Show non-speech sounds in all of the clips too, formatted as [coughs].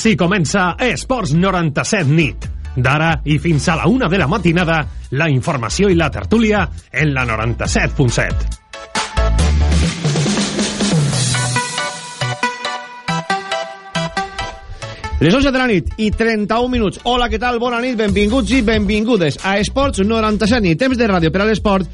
Així comença Esports 97 nit. D'ara i fins a la una de la matinada, la informació i la tertúlia en la 97.7. Les 11 de la nit i 31 minuts. Hola, què tal? Bona nit, benvinguts i benvingudes a Esports 97 nit. Temps de ràdio per a l'esport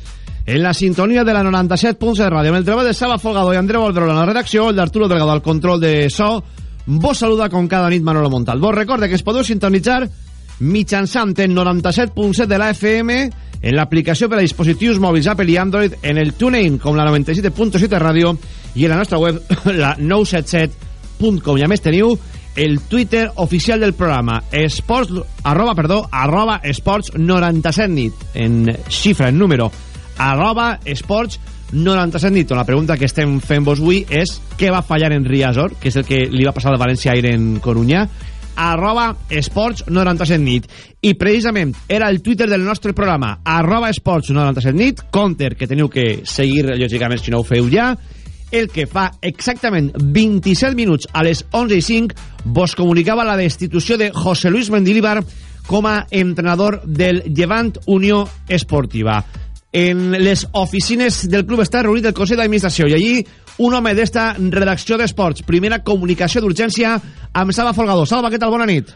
en la sintonia de la 97.7 de ràdio. Amb el treball de Sala Folgado i Andreu Aldrón en la redacció, el d'Arturo Delgado al control de so. Vos saluda com cada nit Manolo Montal. Vos recorde que es podeu sintonitzar mitjançant en 97.7 de la FM en l'aplicació per a dispositius mòbils Apple i Android en el TuneIn com la 97.7 de ràdio i en la nostra web [coughs] la 977.com i a més teniu el Twitter oficial del programa esports, arroba, perdó, arroba esports 97 nit en xifra, en número arroba esports 97 nit la pregunta que estem fent vos avui és què va fallar en Riazor que és el que li va passar de València Aire en Coruña arroba esports 97 nit i precisament era el Twitter del nostre programa arroba esports 97 nit compter que teniu que seguir lògicament si no ho feu ja el que fa exactament 27 minuts a les 11 i 5 vos comunicava la destitució de José Luis Mendilibar com a entrenador del Llevant Unió Esportiva. En les oficines del club està reunit el Consell d'Administració i allí un home d'esta redacció d'esports, primera comunicació d'urgència amb Salva Folgado. Salva, què tal? Bona nit.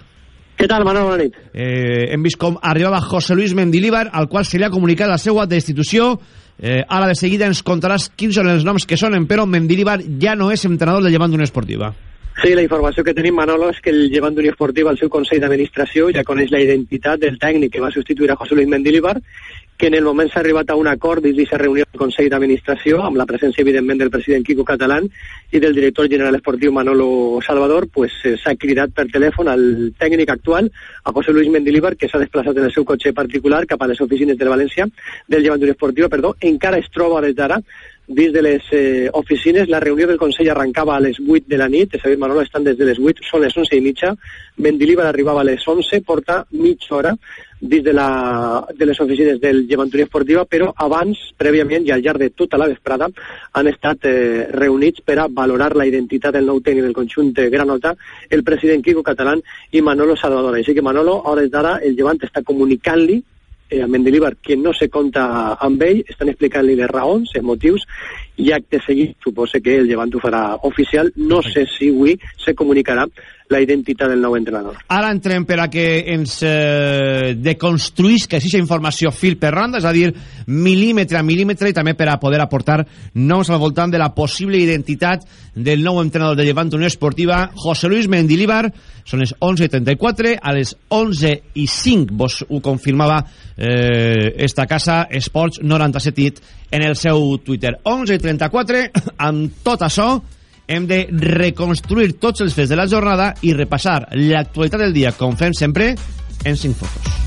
Què tal, Manol? Bona nit. Eh, hem vist com arribava José Luis Mendilibar, al qual se li ha comunicat la seva destitució Eh, ara de seguida ens contaràs quins són els noms que sonen, però Mendilibar ja no és entrenador del Llevant d'Unió Esportiva. Sí, la informació que tenim, Manolo, és que el Llevant d'Unió Esportiva, el seu Consell d'Administració, ja coneix la identitat del tècnic que va substituir a José Luis Mendilibar, que en el moment s'ha arribat a un acord dins d'aquesta reunió del Consell d'Administració, amb la presència, evidentment, del president Quico Catalán i del director general esportiu Manolo Salvador, pues eh, s'ha cridat per telèfon al tècnic actual, a José Luis Mendilibar, que s'ha desplaçat en el seu cotxe particular cap a les oficines de València, del Llevant d'Unió Esportiva, perdó, encara es troba des d'ara dins de les eh, oficines. La reunió del Consell arrencava a les 8 de la nit, és a dir, Manolo, estan des de les 8, són les 11 i mitja, Mendilibar arribava a les 11, porta mitja hora dins de, la, de les oficines del Llevanturia Esportiva, però abans, prèviament i al llarg de tota la vesprada, han estat eh, reunits per a valorar la identitat del nou tècnic del conjunt de Granota, el president Quico Catalán i Manolo Salvador. Així que Manolo, a hores d'ara, el Llevant està comunicant-li eh, a Mendilibar que no se compta amb ell, estan explicant-li les raons, els motius, i acte seguit suposa que el Llevant ho farà oficial. No sé si avui se comunicarà la identitat del nou entrenador. Ara entrem per a que ens eh, deconstruïsca aquesta informació fil per randa, és a dir, mil·límetre a mil·límetre, i també per a poder aportar noms al voltant de la possible identitat del nou entrenador de Llevant Unió Esportiva, José Luis Mendilibar. Són les 11.34, a les 11 i 5 vos ho confirmava eh, esta casa, Esports 97 en el seu Twitter. 11.34, amb tot això, hem de reconstruir tots els fets de la jornada i repassar l'actualitat del dia, com fem sempre, en 5 fotos.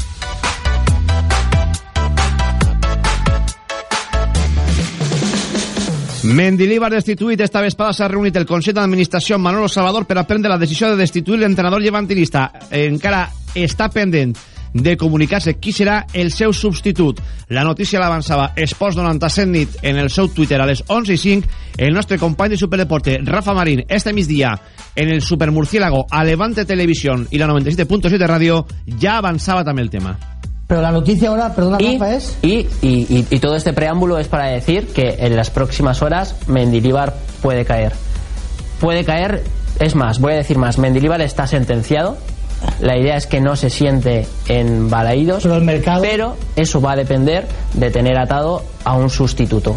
Mendilibar destituït esta vespada s'ha reunit el Consell d'Administració Manolo Salvador per a prendre la decisió de destituir l'entrenador llevantinista. Encara està pendent de comunicar-se qui serà el seu substitut. La notícia l'avançava Esports 97 nit en el seu Twitter a les 11 i 5. El nostre company de Superdeporte, Rafa Marín, este migdia en el Supermurciélago a Levante Televisión i la 97.7 de ràdio ja avançava també el tema. Pero la noticia ahora, perdona, y, Rafa, es... Y, y, y, y, todo este preámbulo es para decir que en las próximas horas Mendilibar puede caer. Puede caer, es más, voy a decir más, Mendilibar está sentenciado, la idea es que no se siente en Balaídos, pero, el mercado... pero eso va a depender de tener atado a un sustituto.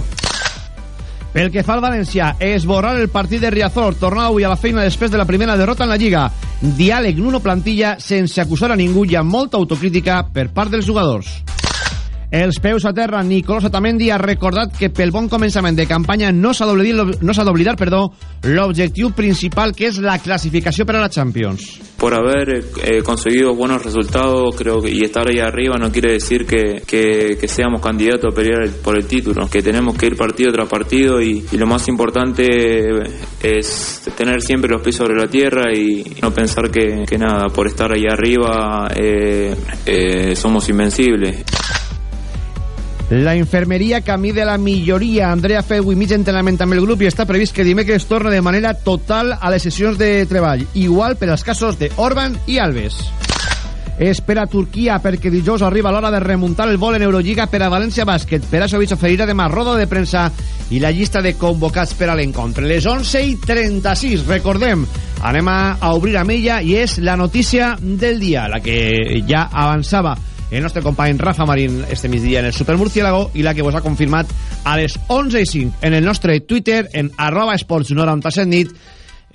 Pel que fa al València, esborrar el partit de Riazor, tornar avui a la feina després de la primera derrota en la Lliga. Diàleg Nuno Plantilla sense acusar a ningú i amb molta autocrítica per part dels jugadors. Els peus a terra, Nicolás Otamendi ha recordat que pel bon començament de campanya no s'ha d'oblidar no l'objectiu principal que és la clasificació per a la Champions. Por haber eh, conseguido buenos resultados creo y estar ahí arriba no quiere decir que, que, seamos candidatos a pelear el, por el título, que tenemos que ir partido tras partido y, lo más importante es tener siempre los pies sobre la tierra y no pensar que, nada, por estar ahí arriba eh, eh, somos invencibles. La infermeria camí de la milloria. Andrea Feu i mig entrenament amb el grup i està previst que dimecres torna de manera total a les sessions de treball. Igual per als casos de Orban i Alves. Espera Turquia perquè dijous arriba l'hora de remuntar el vol en Eurolliga per a València Bàsquet. Perasovic oferirà demà roda de premsa i la llista de convocats per a l'encontre. Les 11 i 36, recordem, anem a obrir amb ella i és la notícia del dia, la que ja avançava el nostre company Rafa Marín este migdia en el Supermurciélago i la que vos ha confirmat a les 11 i 5 en el nostre Twitter en arroba esports 97 nit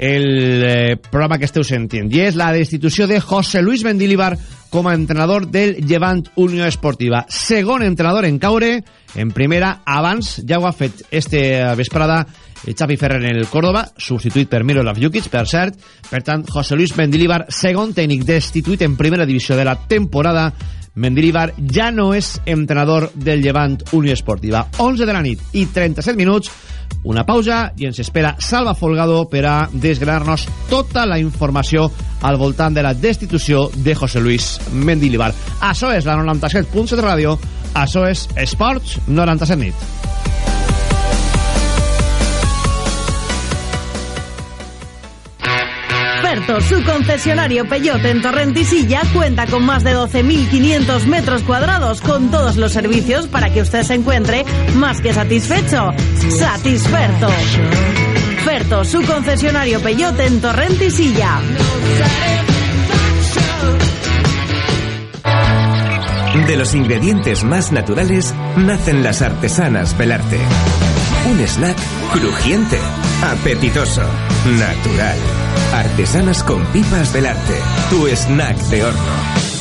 el eh, programa que esteu sentint. I és la destitució de José Luis Mendilibar com a entrenador del Llevant Unió Esportiva. Segon entrenador en caure en primera abans ja ho ha fet este vesprada Xavi Ferrer en el Córdoba substituït per Miroslav Jukic per cert. Per tant José Luis Mendilibar segon tècnic destituït en primera divisió de la temporada Mendilibar ja no és entrenador del Llevant Unió Esportiva 11 de la nit i 37 minuts una pausa i ens espera Salva Folgado per a desgranar-nos tota la informació al voltant de la destitució de José Luis Mendilibar. Això és la 97.7 de ràdio, això és Esports 97 nit. Ferto, su concesionario Peyote en Torrentisilla cuenta con más de 12.500 metros cuadrados con todos los servicios para que usted se encuentre más que satisfecho. Satisferto. Ferto, su concesionario Peyote en Torrentisilla. De los ingredientes más naturales nacen las artesanas Belarte. Un snack crujiente, apetitoso, natural. Artesanas con pipas Belarte. Tu snack de horno.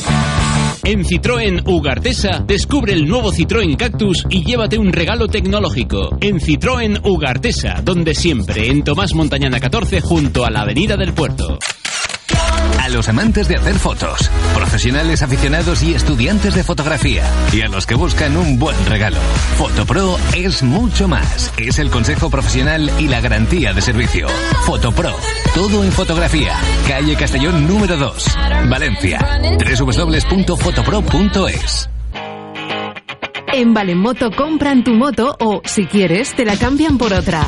En Citroën Ugartesa, descubre el nuevo Citroën Cactus y llévate un regalo tecnológico. En Citroën Ugartesa, donde siempre, en Tomás Montañana 14, junto a la Avenida del Puerto. Los amantes de hacer fotos, profesionales aficionados y estudiantes de fotografía, y a los que buscan un buen regalo. Fotopro es mucho más. Es el consejo profesional y la garantía de servicio. Fotopro, todo en fotografía. Calle Castellón número 2, Valencia. www.fotopro.es. En Valenmoto compran tu moto o, si quieres, te la cambian por otra.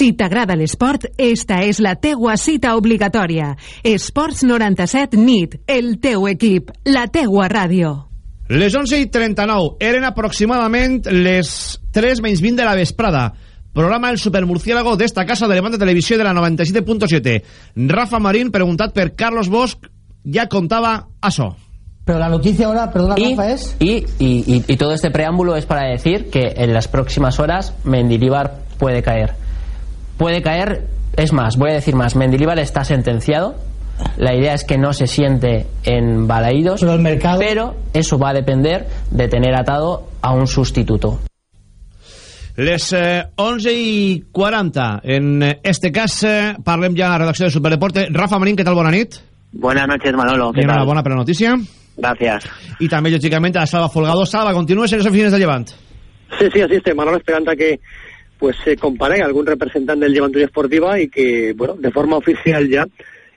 Si t'agrada l'esport, esta és la teua cita obligatòria. Esports 97 NIT, el teu equip, la teua ràdio. Les 11 i 39 eren aproximadament les 3 menys 20 de la vesprada. Programa El Supermurciélago d'esta casa de Levante Televisió de la 97.7. Rafa Marín, preguntat per Carlos Bosch, ja contava això. Pero la noticia ahora, perdona Y, Rafa, es... y, y- y- y todo este preámbulo es para decir que en las próximas horas Mendilibar puede caer. Puede caer, es más, voy a decir más, Mendilibar está sentenciado. La idea es que no se siente en Balaídos, Pero el mercado... pero eso va a depender de tener atado a un sustituto. Les eh, 11 i 40. En eh, este cas eh, parlem ja a la redacció de Superdeporte. Rafa Marín, què tal? Bona nit. Buenas noches, Manolo. I enhorabona per la notícia. Gracias. I també, lògicament, a Salva Folgado. Salva, continúes en les oficines de Llevant. Sí, sí, así es. Manolo esperando a que pues se compare algún representante del Llevant Unió Esportiva y que, bueno, de forma oficial ya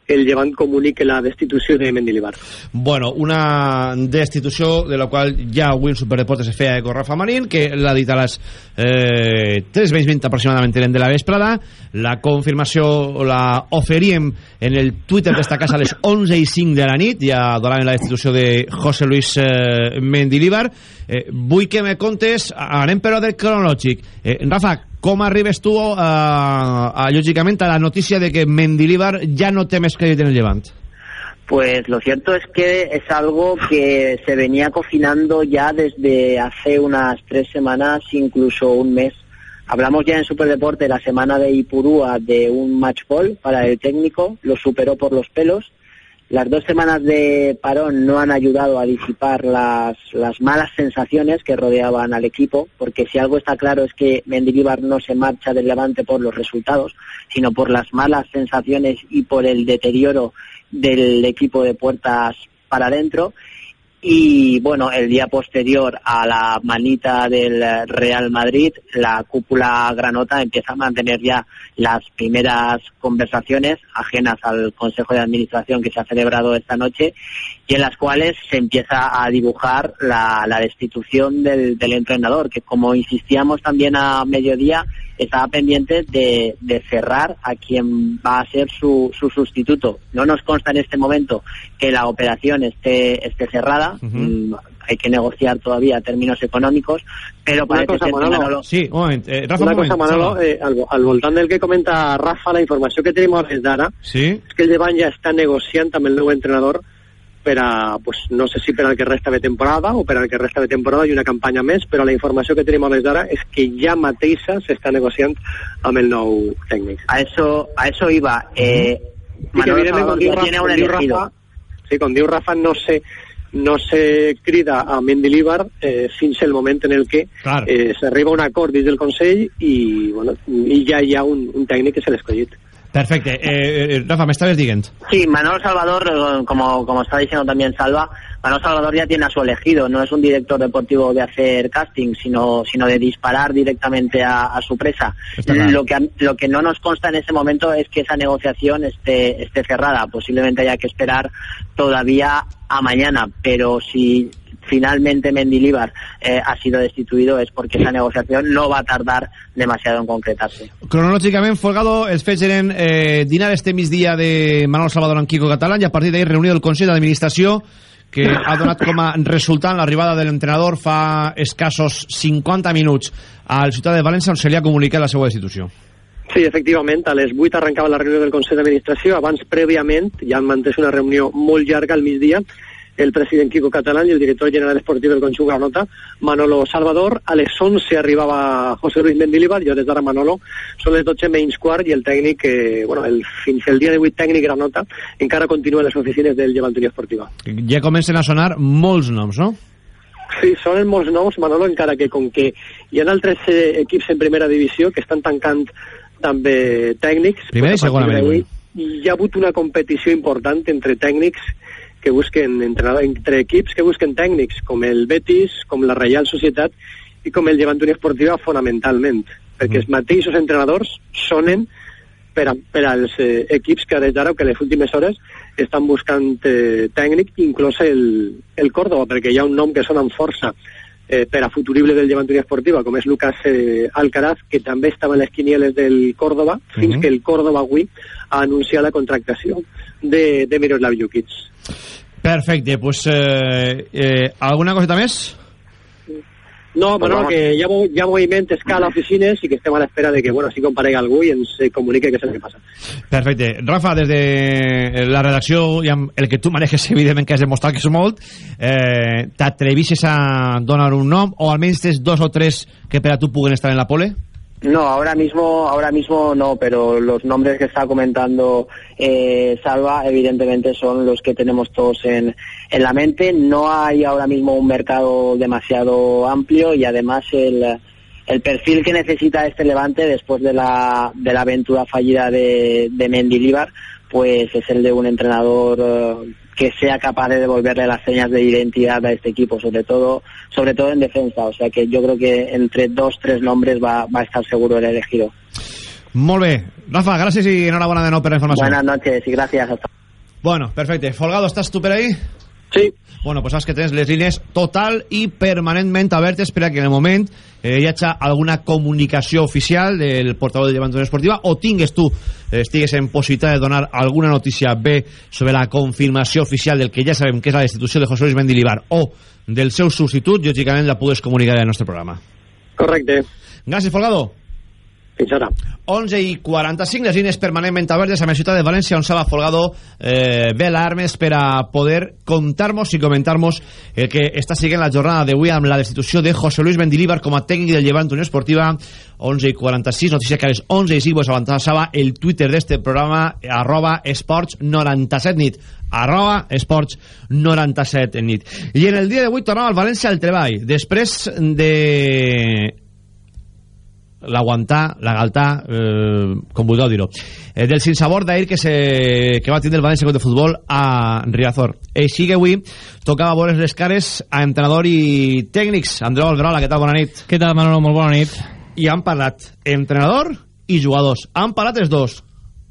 el Llevant comunique la destitució de Mendilibar. Bueno, una destitució de la qual ja avui en Superdeportes feia eco Rafa Marín, que l'ha dit a les eh, 3 menys 20 aproximadament de la vesprada. La confirmació la oferíem en el Twitter d'esta casa a les 11 i 5 de la nit, ja donaven la destitució de José Luis eh, Mendilibar. Eh, vull que me contes, anem per ordre cronològic. Eh, Rafa, com arribes tu a, a, la notícia de que Mendilibar ja no més crèdit en el Llevant? Pues lo cierto es que es algo que se venía cocinando ya desde hace unas tres semanas, incluso un mes, Hablamos ya en Superdeporte la semana de Ipurúa de un match ball para el técnico, lo superó por los pelos. Las dos semanas de parón no han ayudado a disipar las, las malas sensaciones que rodeaban al equipo, porque si algo está claro es que Mendilibar no se marcha del Levante por los resultados, sino por las malas sensaciones y por el deterioro del equipo de puertas para adentro y bueno, el día posterior a la manita del Real Madrid, la cúpula granota empieza a mantener ya las primeras conversaciones ajenas al Consejo de Administración que se ha celebrado esta noche y en las cuales se empieza a dibujar la, la destitución del, del entrenador, que como insistíamos también a mediodía, estaba pendiente de, de, cerrar a quien va a ser su, su, sustituto. No nos consta en este momento que la operación esté, esté cerrada. Uh -huh. Hay que negociar todavía términos econòmics, però una cosa, Manolo, Manolo, Sí, un moment, eh, Rafa, una un moment, cosa, Manolo, eh, al, al voltant del que comenta Rafa, la informació que tenim a hores d'ara sí? és que el Llevant ja està negociant amb el nou entrenador per a, pues, no sé si per al que resta de temporada o per al que resta de temporada i una campanya més, però la informació que tenim a les d'ara és que ja mateixa s'està negociant amb el nou tècnic. A eso, a eso iba. Eh, I que evidentment, com diu, Rafa, com diu Rafa, sí, com diu Rafa, no sé no se crida a Mendilibar eh, fins el moment en el que Clar. eh, s'arriba a un acord dins del Consell i, bueno, i ja hi ha un, un tècnic que s'ha escollit. Perfecte. Eh, eh, Rafa, me estabas diciendo. Sí, Manolo Salvador, eh, como, como está diciendo también Salva, Manolo Salvador ya tiene a su elegido. No es un director deportivo de hacer casting, sino, sino de disparar directamente a, a su presa. Claro. Lo, que, lo que no nos consta en ese momento es que esa negociación esté, esté cerrada. Posiblemente haya que esperar todavía a mañana, pero si finalmente Mendilibar eh, ha sido destituido es porque esa negociación no va a tardar demasiado en concretarse. Cronològicament, Folgado, els fets eren eh, dinar este migdia de Manuel Salvador en Quico Catalán i a partir d'ahir reunió del Consell d'Administració que ha donat com a resultant l'arribada de l'entrenador fa escassos 50 minuts al Ciutat de València on se li ha comunicat la seva destitució. Sí, efectivament, a les 8 arrencava la reunió del Consell d'Administració, abans prèviament ja han mantès una reunió molt llarga al migdia el president Quico Catalán i el director general esportiu del Conjunt Granota, Manolo Salvador. A les 11 arribava José Luis Mendilibar, jo des d'ara Manolo, són les 12 menys quart i el tècnic, eh, bueno, el, fins el dia de 8 tècnic Granota, encara continua en les oficines del Llevanteria Esportiva. Ja comencen a sonar molts noms, no? Sí, sonen molts noms, Manolo, encara que com que hi ha altres eh, equips en primera divisió que estan tancant també tècnics. Primera i segona, avui, hi ha hagut una competició important entre tècnics que busquen entrenador, entre equips que busquen tècnics com el Betis, com la Reial Societat i com el Llevant Unió Esportiva fonamentalment, perquè els mateixos entrenadors sonen per, a, per als eh, equips que des d'ara o que les últimes hores estan buscant eh, tècnic, inclòs el, el Córdoba, perquè hi ha un nom que sona amb força eh, per a futurible del Llevant Unió Esportiva, com és Lucas eh, Alcaraz, que també estava en les quinieles del Córdoba, fins uh -huh. que el Córdoba avui ha anunciat la contractació de, de Miroslav Jukic. Perfecte, pues eh, eh, alguna coseta més? No, bueno, que hi ha, hi ha moviment escala a oficines i que estem a l'espera de que, bueno, si comparegui algú i ens comunique què és el que passa. Perfecte. Rafa, des de la redacció i amb el que tu manejes, [laughs] evidentment que has demostrat que és molt, eh, t'atrevisses a donar un nom o almenys tens dos o tres que per a tu puguen estar en la pole? No, ahora mismo, ahora mismo no, pero los nombres que está comentando eh, Salva, evidentemente son los que tenemos todos en, en la mente. No hay ahora mismo un mercado demasiado amplio y además el, el perfil que necesita este Levante después de la, de la aventura fallida de, de Mendilibar, pues es el de un entrenador eh, que sea capaz de devolverle las señas de identidad a este equipo, sobre todo, sobre todo en defensa. O sea que yo creo que entre dos, tres nombres va, va a estar seguro el elegido. Molt bé. Rafa, gràcies i enhorabona de nou per la informació. Buenas noches y gracias. Hasta... Bueno, perfecte. Folgado, ¿estás tú per ahí? Sí. Bueno, pues saps que tens les línies total i permanentment obertes per a que en el moment eh, hi hagi alguna comunicació oficial del portador de Llevant Esportiva o tingues tu, eh, estigues en possibilitat de donar alguna notícia bé sobre la confirmació oficial del que ja sabem que és la destitució de José Luis Mendilibar o del seu substitut, lògicament la pugues comunicar en el nostre programa. Correcte. Gràcies, Folgado. Fins ara. 11 i 45, les línies permanentment obertes a la ciutat de València, on Sala Folgado eh, ve l'armes per a poder contar-nos i comentar-nos el que està siguent la jornada d'avui amb la destitució de José Luis Mendilíbar com a tècnic del Llevant Unió Esportiva. 11 i 46, notícia que a les 11 i 5 vos avançava el Twitter d'este programa arroba esports 97 nit. Arroba esports 97 nit. I en el dia d'avui tornava al València al treball. Després de l'aguantar, la galtar, eh, com vulgueu dir-ho. Eh, del sinsabor d'ahir que, se, que va tindre el València de Futbol a Riazor. Així que avui tocava veure les cares a entrenador i tècnics. Andreu Alberola, què tal? Bona nit. Què tal, Manolo? Molt bona nit. I han parlat entrenador i jugadors. Han parlat els dos.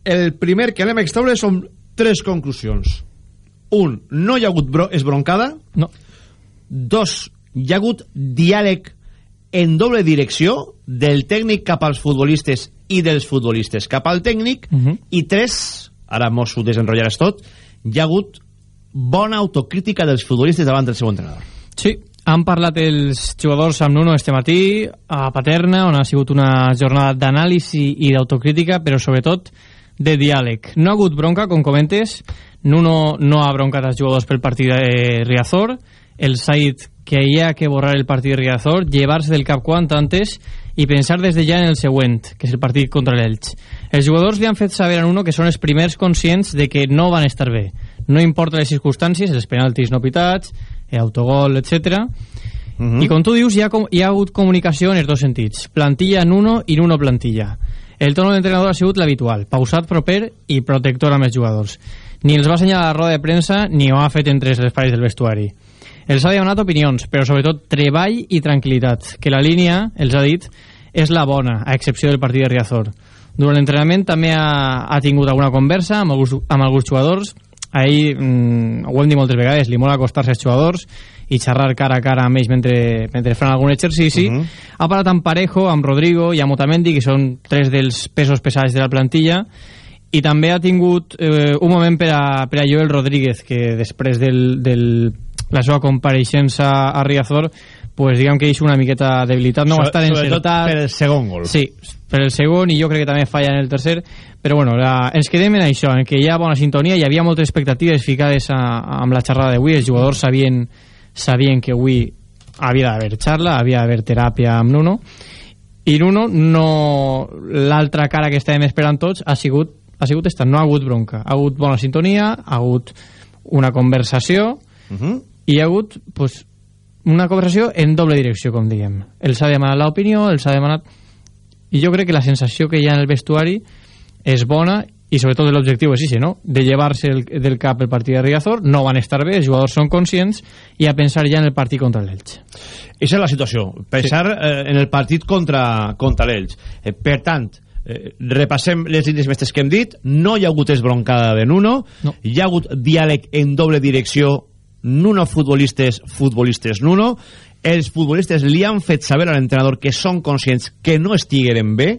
El primer que anem a extraure són tres conclusions. Un, no hi ha hagut bro esbroncada. No. Dos, hi ha hagut diàleg en doble direcció del tècnic cap als futbolistes i dels futbolistes cap al tècnic uh -huh. i tres, ara mos ho desenrotllaràs tot hi ha hagut bona autocrítica dels futbolistes davant del seu entrenador. Sí, han parlat els jugadors amb Nuno este matí a Paterna on ha sigut una jornada d'anàlisi i d'autocrítica però sobretot de diàleg. No ha hagut bronca, com comentes. Nuno no ha broncat els jugadors pel partit de Riazor el Said que hi ha que borrar el partit de Riazor, llevar-se del cap quant antes i pensar des de ja en el següent, que és el partit contra l'Elx. Els jugadors li han fet saber a Nuno que són els primers conscients de que no van estar bé. No importa les circumstàncies, els penaltis no pitats, autogol, etc. Uh -huh. I com tu dius, hi ha, hi ha hagut comunicació en els dos sentits. Plantilla Nuno i Nuno plantilla. El tono de l'entrenador ha sigut l'habitual, pausat, proper i protector amb els jugadors. Ni els va assenyalar a la roda de premsa ni ho ha fet entre els espais del vestuari. Els ha demanat opinions, però sobretot treball i tranquil·litat, que la línia, els ha dit, és la bona, a excepció del partit de Riazor. Durant l'entrenament també ha, ha tingut alguna conversa amb alguns, amb alguns jugadors. Ahir, mm, ho hem dit moltes vegades, li mola acostar-se als jugadors i xerrar cara a cara amb ells mentre, mentre fan algun exercici. Uh -huh. Ha parlat amb Parejo, amb Rodrigo i amb Otamendi, que són tres dels pesos pesats de la plantilla, i també ha tingut eh, un moment per a, per a Joel Rodríguez, que després del, del la seva compareixença a Riazor pues diguem que és una miqueta debilitat. No va estar encertat. per el segon gol. Sí, per el segon i jo crec que també falla en el tercer. Però bueno, la, ens quedem en això en que hi ha bona sintonia, hi havia moltes expectatives ficades a, amb la xerrada d'avui. Els jugadors sabien, sabien que avui havia d'haver xarla, havia d'haver teràpia amb Nuno. I Nuno no l'altra cara que estàvem esperant tots ha sigut, ha sigut esta, no ha hagut bronca. Ha hagut bona sintonia, ha hagut una conversació uh -huh hi ha hagut pues, una conversació en doble direcció, com diguem. Els ha demanat l'opinió, els ha demanat... I jo crec que la sensació que hi ha en el vestuari és bona i sobretot l'objectiu és així, no? De llevar-se del cap el partit de Riazor, no van estar bé, els jugadors són conscients i a pensar ja en el partit contra l'Elx. Aquesta és la situació, pensar sí. eh, en el partit contra, contra l'Elx. Eh, per tant, eh, repassem les línies mestres que hem dit, no hi ha hagut esbroncada de Nuno, no. hi ha hagut diàleg en doble direcció Nuno futbolistes, futbolistes Nuno. Els futbolistes li han fet saber a l'entrenador que són conscients que no estigueren bé,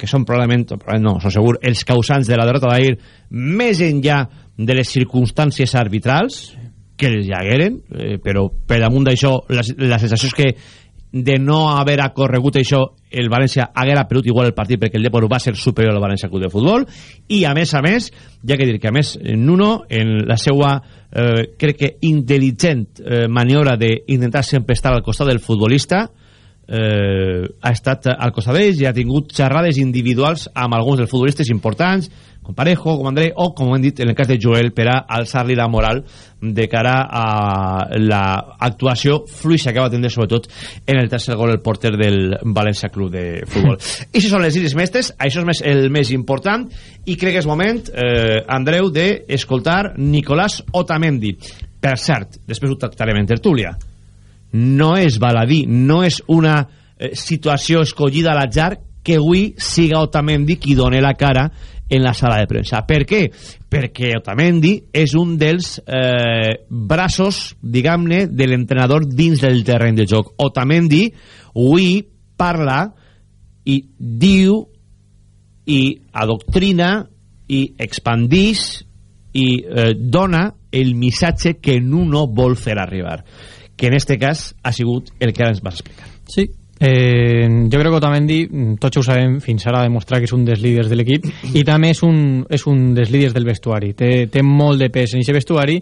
que són probablement, no, són segur, els causants de la derrota d'ahir, més enllà de les circumstàncies arbitrals, que els hi hagueren, eh, però per damunt d'això, la, la sensació és que de no haver acorregut això el València haguera perdut igual el partit perquè el Depor va ser superior al València Club de Futbol. I a més a més, ja que dir que a més Nuno en la seva eh, crec que intel·ligent eh, maniobra d'intentar sempre estar al costat del futbolista eh, ha estat al costat d'ells i ha tingut xerrades individuals amb alguns dels futbolistes importants com Parejo, com André o com hem dit en el cas de Joel per a alçar-li la moral de cara a l'actuació fluixa que va tindre sobretot en el tercer gol el porter del València Club de Futbol. [laughs] I això són les illes mestres, això és més, el més important. I crec que és moment eh, Andreu d'escoltar Nicolás Otamendi. Per cert, després ho tractarem en tertúlia. No és baladí, no és una eh, situació escollida a l'atzar que avui siga Otamendi qui doni la cara en la sala de premsa. Per què? Perquè Otamendi és un dels eh, braços, diguem-ne, de l'entrenador dins del terreny de joc. Otamendi avui parla i diu i adoctrina i expandix i eh, dona el missatge que Nuno vol fer arribar que en este cas ha sigut el que ara ens vas explicar Sí, Eh, jo crec que Otamendi, tots ho sabem, fins ara ha demostrat que és un dels líders de l'equip i també és un, és un dels líders del vestuari. Té, té molt de pes en aquest vestuari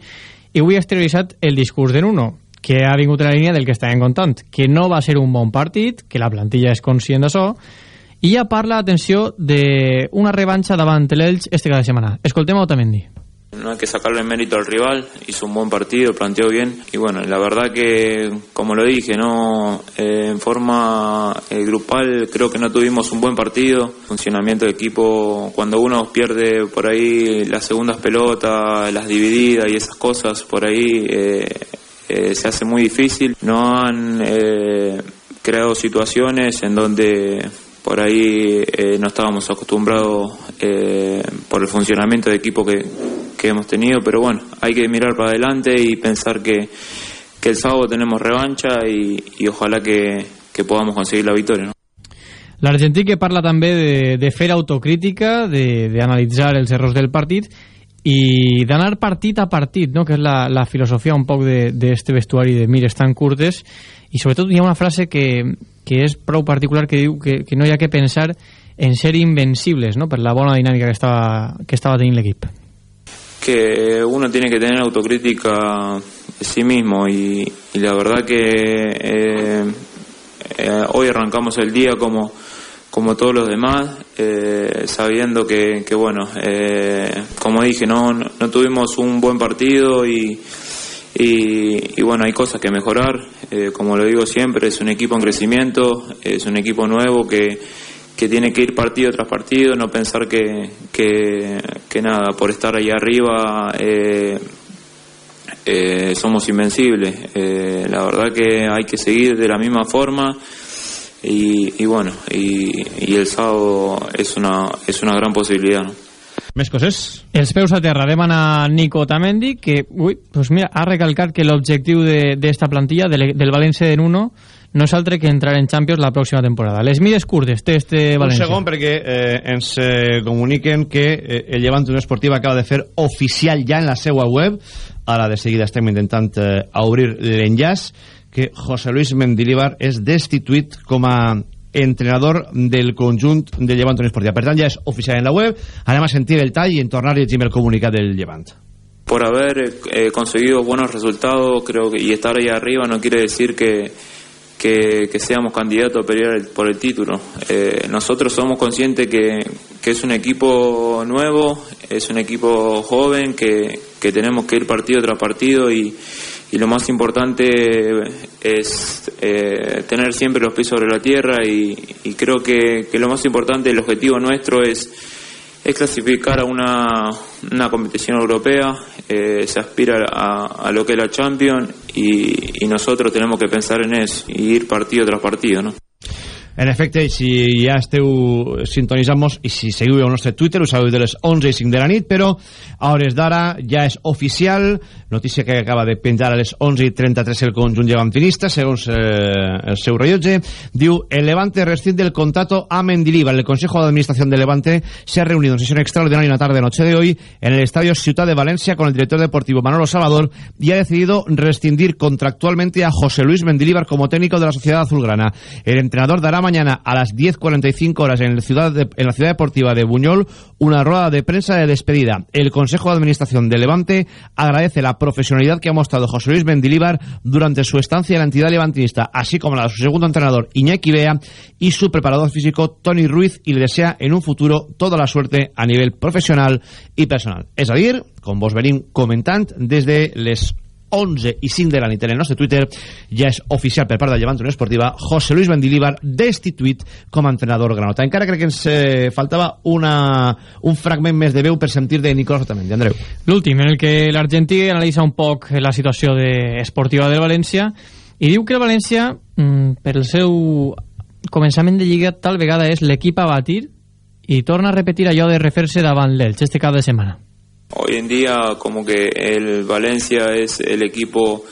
i avui ha exterioritzat el discurs de Nuno, que ha vingut en la línia del que estàvem contant, que no va ser un bon partit, que la plantilla és conscient d'això, i ja parla, atenció, d'una revanxa davant l'Elx este cada setmana. Escoltem a Otamendi. No hay que sacarle mérito al rival, hizo un buen partido, planteó bien. Y bueno, la verdad que como lo dije, no eh, en forma eh, grupal creo que no tuvimos un buen partido, funcionamiento de equipo cuando uno pierde por ahí las segundas pelotas, las divididas y esas cosas por ahí eh, eh, se hace muy difícil. No han creado situaciones en donde por ahí eh, no estábamos acostumbrados eh, por el funcionamiento de equipo que, que hemos tenido, pero bueno, hay que mirar para adelante y pensar que, que el sábado tenemos revancha y, y ojalá que, que podamos conseguir la victoria. ¿no? L'argentí que parla també de, de fer autocrítica, d'analitzar els errors del partit i d'anar partit a partit, no? que és la, la filosofia un poc d'aquest vestuari de mires tan curtes i sobretot hi ha una frase que, que és prou particular que diu que, que no hi ha que pensar en ser invencibles no? per la bona dinàmica que estava, que estava tenint l'equip que uno tiene que tener autocrítica de sí mismo y, y la verdad que eh, eh, hoy arrancamos el día como como todos los demás eh, sabiendo que, que bueno eh, como dije no, no, no tuvimos un buen partido y y, y bueno, hay cosas que mejorar, eh, como lo digo siempre, es un equipo en crecimiento, es un equipo nuevo que, que tiene que ir partido tras partido, no pensar que, que, que nada, por estar ahí arriba eh, eh, somos invencibles. Eh, la verdad que hay que seguir de la misma forma y, y bueno, y, y el sábado es una, es una gran posibilidad. ¿no? Més coses? Els peus a terra demana Nico Tamendi, que ui, pues mira, ha recalcat que l'objectiu d'esta de, plantilla, de, del València de Nuno, no és altre que entrar en Champions la pròxima temporada. Les mides curtes té este València. Un segon, perquè eh, ens eh, comuniquen que eh, el Llevant Unió Esportiva acaba de fer oficial ja en la seva web, ara de seguida estem intentant eh, obrir l'enllaç, que José Luis Mendilibar és destituït com a entrenador del conjunt de Llevant Unió Esportiva. Per tant, ja és oficial en la web. Anem a sentir el tall i en tornar a llegir el comunicat del Llevant. Por haber eh, conseguido buenos resultados creo que, y estar ahí arriba no quiere decir que, que, que seamos candidatos a pelear el, por el título. Eh, nosotros somos conscientes que, que es un equipo nuevo, es un equipo joven, que, que tenemos que ir partido tras partido y, y lo más importante es eh, tener siempre los pies sobre la tierra y, creo que, que, lo más importante, el objetivo nuestro es, es clasificar a una, una competición europea, eh, se aspira a, a, lo que es la Champions y, y, nosotros tenemos que pensar en eso y ir partido tras partido. ¿no? En efecte, si ja esteu sintonitzant-nos i si seguiu el nostre Twitter, us sabeu de les 11 i 5 de la nit, però a hores d'ara ja és oficial, notícia que acaba de penjar a les 11 i 33 el conjunt llevantinista, segons eh, el seu rellotge, diu, el Levante rescinde el contrato a Mendilibar. El Consejo de Administración de Levante se ha reunido en sesión extraordinaria en la tarde-noche de hoy en el Estadio Ciudad de Valencia con el director deportivo Manolo Salvador y ha decidido rescindir contractualmente a José Luis Mendilibar como técnico de la Sociedad Azulgrana. El entrenador dará mañana a las 10.45 horas en, el ciudad de, en la ciudad deportiva de Buñol una rueda de prensa de despedida. El Consejo de Administración de Levante agradece la profesionalidad que ha mostrado José Luis Mendilibar durante su estancia en la entidad levantinista, así como la de su segundo entrenador Iñaki Bea y su preparador físico Tony Ruiz y le desea en un futuro toda la suerte a nivel profesional y personal. És a dir, com vos venim comentant, des de les 11 i 5 de la nit en el nostre Twitter ja és oficial per part del Llevant Unió Esportiva José Luis Mendilibar destituït com a entrenador granota. Encara crec que ens eh, faltava una, un fragment més de veu per sentir de Nicolás Otamendi. Andreu. L'últim en el que l'argentí analitza un poc la situació de esportiva del València i diu que el València mm, el seu començament de lliga tal vegada és l'equip a batir i torna a repetir allò de refer-se davant l'Elx este cap de setmana Hoy en día como que el Valencia es el equipo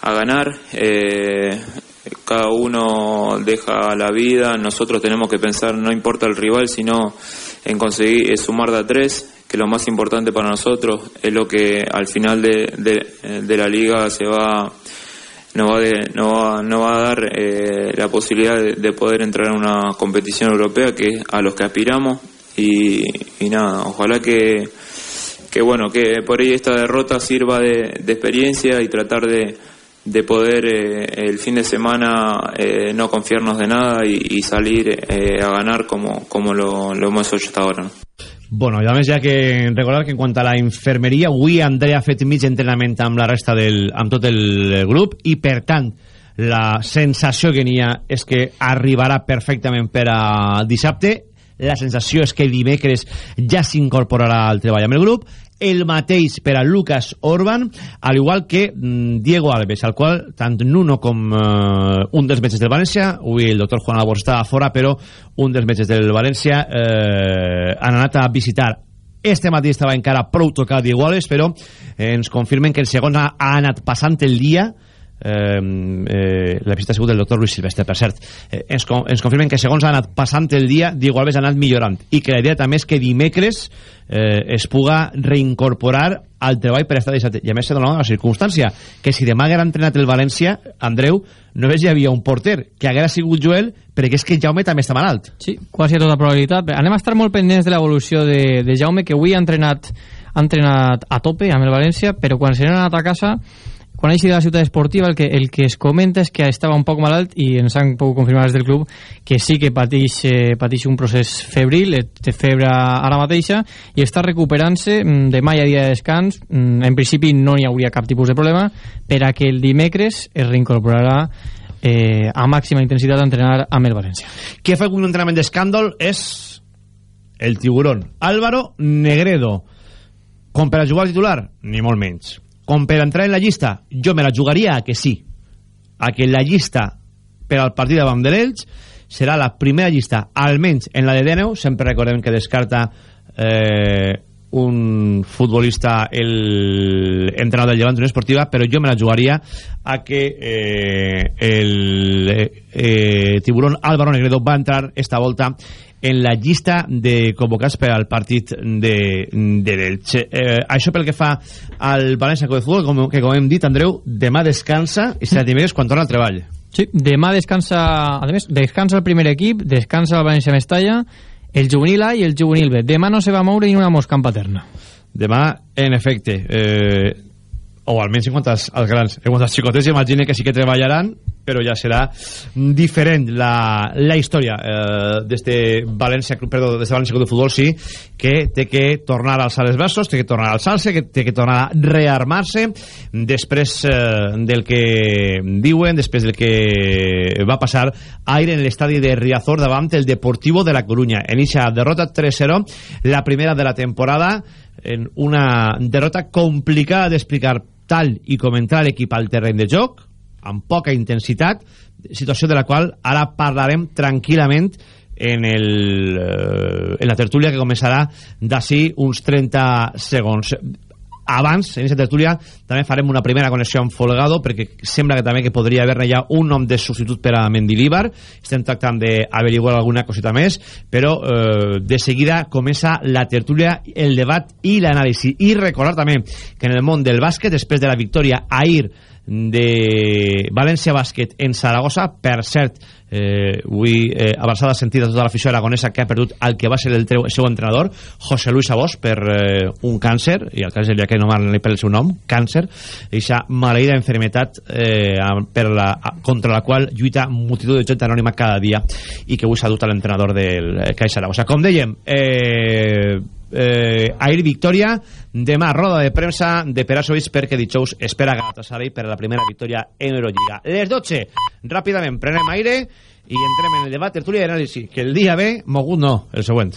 a ganar, eh, cada uno deja la vida, nosotros tenemos que pensar, no importa el rival, sino en conseguir sumar de a tres, que lo más importante para nosotros es lo que al final de, de, la liga se va nos va, de- nos va, nos va a dar eh, la posibilidad de, de poder entrar en una competición europea que es a los que aspiramos. Y, y nada, ojalá que, que bueno, que por ahí esta derrota sirva de, de experiencia y tratar de, de poder eh, el fin de semana eh, no confiarnos de nada y, y salir eh, a ganar como, como lo, lo hemos hecho hasta ahora. ¿no? Bueno, i a més ja que recordar que en quant a la infermeria avui Andrea ha fet mig la resta del, amb tot el grup per la sensació que n'hi ha és que arribarà perfectament per a dissabte la sensació és que dimecres ja s'incorporarà al treball amb el grup el mateix per a Lucas Orban al igual que mm, Diego Alves al qual tant Nuno com eh, un dels metges del València avui el doctor Juan Albor estava fora però un dels metges del València eh, han anat a visitar. Este matí estava encara prou tocat Diego Alves però ens confirmen que el segon ha, ha anat passant el dia eh, eh, la visita ha sigut del doctor Luis Silvestre per cert. Eh, ens, ens confirmen que segons ha anat passant el dia Diego Alves ha anat millorant. I que la idea també és que dimecres eh, es puga reincorporar al treball per estar dissabte i a més se dona la circumstància que si demà haguera entrenat el València Andreu, només hi havia un porter que haguera sigut Joel perquè és que Jaume també està malalt. Sí, quasi a tota probabilitat. Anem a estar molt pendents de l'evolució de, de Jaume, que avui ha entrenat, ha entrenat a tope amb el València, però quan se n'ha anat a casa, quan ha de la ciutat esportiva, el que, el que es comenta és que estava un poc malalt i ens han pogut confirmar des del club que sí que pateix, eh, pateix un procés febril, eh, té febre ara mateixa i està recuperant-se mm, demà hi ha dia de descans. Mm, en principi no hi hauria cap tipus de problema per a que el dimecres es reincorporarà eh, a màxima intensitat a entrenar amb el València. Qui ha fet un entrenament d'escàndol és el tiburón Álvaro Negredo. Com per a jugar al titular? ni molt menys com per entrar en la llista? jo me la jugaria a que sí a que la llista per al partit davant de l'Elx serà la primera llista almenys en la de Deneu sempre recordem que descarta eh, un futbolista el entrenador del Llevant Unió Esportiva però jo me la jugaria a que eh, el eh, eh, tiburón Álvaro Negredo va entrar esta volta en la llista de convocats per al partit de, de l'Elche. Eh, això pel que fa al València Club de Futbol, com, que com hem dit, Andreu, demà descansa i serà dimecres quan torna al treball. Sí, demà descansa, a més, descansa el primer equip, descansa el València Mestalla, el juvenil A i el juvenil B. Demà no se va moure ni una mosca en paterna. Demà, en efecte, eh, o almenys en quant als, als grans, en quant als xicotets, imagine que sí que treballaran, però ja serà diferent la, la història eh, d'este València, perdó, d'este València Club de Futbol, sí, que té que tornar a alçar els braços, té que tornar a alçar-se, que té que tornar a rearmar-se després eh, del que diuen, després del que va passar aire en l'estadi de Riazor davant el Deportivo de la Coruña. En eixa derrota 3-0, la primera de la temporada, en una derrota complicada d'explicar tal i com entrar l'equip al terreny de joc, amb poca intensitat, situació de la qual ara parlarem tranquil·lament en, el, eh, en la tertúlia que començarà d'ací uns 30 segons abans, en aquesta tertúlia, també farem una primera connexió amb Folgado, perquè sembla que també que podria haver-ne ja un nom de substitut per a Mendilíbar. Estem tractant d'averiguar alguna cosita més, però eh, de seguida comença la tertúlia, el debat i l'anàlisi. I recordar també que en el món del bàsquet, després de la victòria ahir de València Bàsquet en Saragossa, per cert, eh, avui eh, abraçada sentida tota l'afició aragonesa que ha perdut el que va ser el, treu, seu entrenador José Luis Abós per eh, un càncer i el càncer ja que no li pel seu nom càncer, eixa maleïda enfermetat eh, per la, contra la qual lluita multitud de gent anònima cada dia i que avui s'ha dut a l'entrenador del eh, CAI Saragossa com dèiem eh, eh, ahir victòria demà roda de premsa de Perasovic perquè dijous espera Galatasaray per a la primera victòria en Eurolliga. Les 12, ràpidament prenem aire i entrem en el debat tertúlia i anàlisi que el dia ve, mogut no, el següent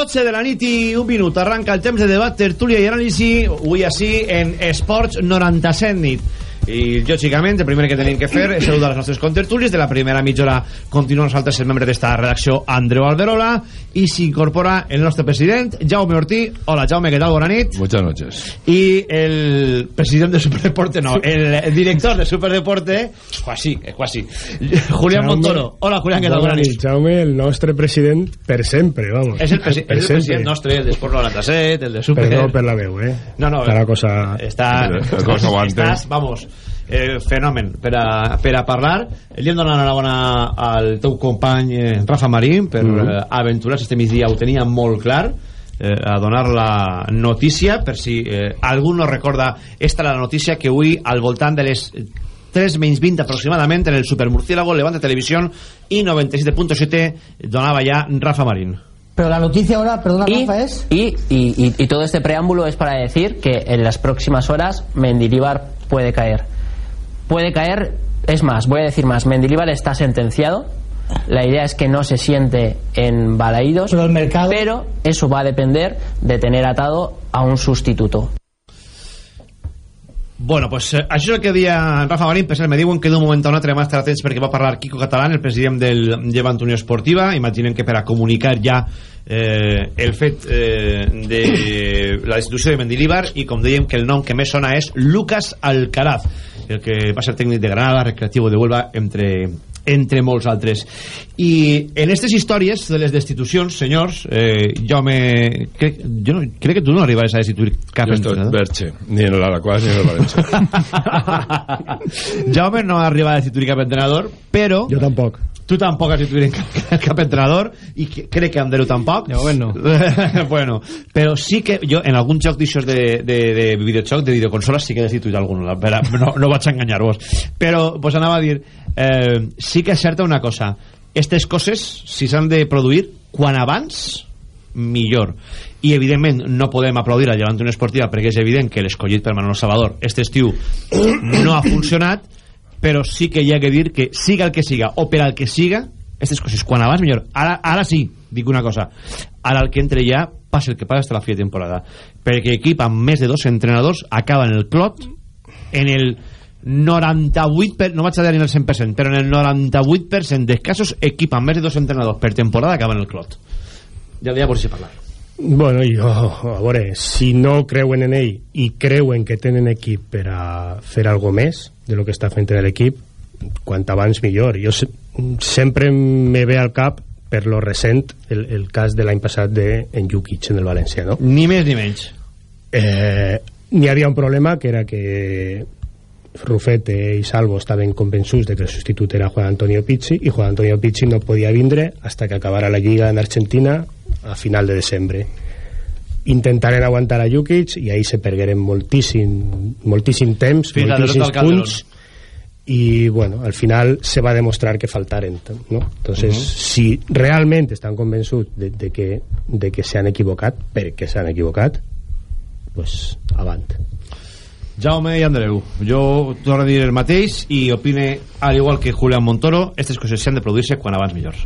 12 de la nit i un minut. Arranca el temps de debat, tertúlia i anàlisi avui així en Esports 97 nit i lògicament el primer que tenim que fer és saludar els nostres contertulis de la primera mitja hora continua nosaltres el membre d'esta redacció Andreu Alberola i s'incorpora el nostre president Jaume Ortí hola Jaume, què tal? Bona nit Muchas noches i el president de Superdeporte no, el director de Superdeporte quasi, eh, quasi Julián Jaume. Montoro hola Julián, què tal? Bona nit Jaume, el nostre president per sempre, vamos. és el, presi Per és el sempre. president nostre, el d'Esport 97 el de Super Perdó per la veu, eh? No, no, Està la cosa... Està, La cosa aguanta. estàs, vamos, eh, fenomen per a, per a parlar. Li hem donat enhorabona al teu company eh, Rafa Marín per mm. -hmm. eh, aventurar-se este migdia, ho tenia molt clar eh, a donar la notícia per si eh, algú no recorda esta la notícia que avui al voltant de les 3 menys 20 aproximadament en el Supermurciélago Levante Televisión i 97.7 donava ja Rafa Marín Pero la noticia ahora, perdona, Y, Rafa, es... y, y- y- y todo este preámbulo es para decir que en las próximas horas Mendilibar puede caer. Puede caer, es más, voy a decir más, Mendilibar está sentenciado. La idea es que no se siente en Balaídos, Pero el mercado... pero eso va a depender de tener atado a un sustituto. Bueno, pues eh, això és el que deia Rafa Marín, per me diuen que d'un moment a un altre hem d'estar atents perquè va parlar Kiko Catalán, el president del Llevant Unió Esportiva, imaginem que per a comunicar ja eh, el fet eh, de la destitució de Mendilibar i com dèiem que el nom que més sona és Lucas Alcaraz, el que va ser tècnic de Granada, Recreativo de Huelva, entre, entre molts altres. I en aquestes històries de les destitucions, senyors, eh, jo, me, crec, jo no, crec que tu no arribaràs a destituir cap estoy entrenador. Berche Ni en el Alacuaz ni en el Valencia [laughs] Jaume no arriba a destituir cap entrenador, però... Jo tampoc. Tu tampoc has destituït cap, cap entrenador i que, crec que Andreu tampoc. De moment no. [laughs] bueno, però sí que jo en algun joc d'aixòs de, de, de videojoc, de videoconsoles, sí que he destituït algun. No, no vaig enganyar-vos. Però, pues anava a dir, eh, sí que és certa una cosa. Aquestes coses, si s'han de produir, quan abans millor i evidentment no podem aplaudir a Llevant Unió Esportiva perquè és evident que l'escollit per Manolo Salvador este estiu no ha funcionat però sí que hi ha que dir que siga el que siga o per al que siga aquestes coses quan abans millor ara, ara sí, dic una cosa ara el que entre ja passa el que passa hasta la fi de temporada perquè equip amb més de dos entrenadors acaba en el clot en el 98 per, no vaig a dir en el 100% però en el 98% dels casos equip amb de dos entrenadors per temporada acaba en el clot ja, ja pots parlar Bueno, jo, a veure, si no creuen en ell i creuen que tenen equip per a fer algo més de lo que està fent en l'equip, quant abans millor. Jo se sempre me ve al cap per lo recent el, el cas de l'any passat de en Jukic en el València, no? Ni més ni menys. Eh, N'hi havia un problema que era que Rufete i Salvo estaven convençuts de que el substitut era Juan Antonio Pizzi i Juan Antonio Pizzi no podia vindre hasta que acabara la lliga en Argentina a final de desembre intentaren aguantar a Jukic i ahí se pergueren moltíssim moltíssim temps, Fins moltíssims punts y bueno, al final se va a demostrar que faltaren ¿no? entonces Ujú. si realment estan convençuts de, de que, de que s'han equivocat perquè s'han equivocat pues avant Jaume i Andreu, jo torno a dir el mateix i opine, al igual que Julián Montoro, aquestes coses s'han de produir-se quan abans millor.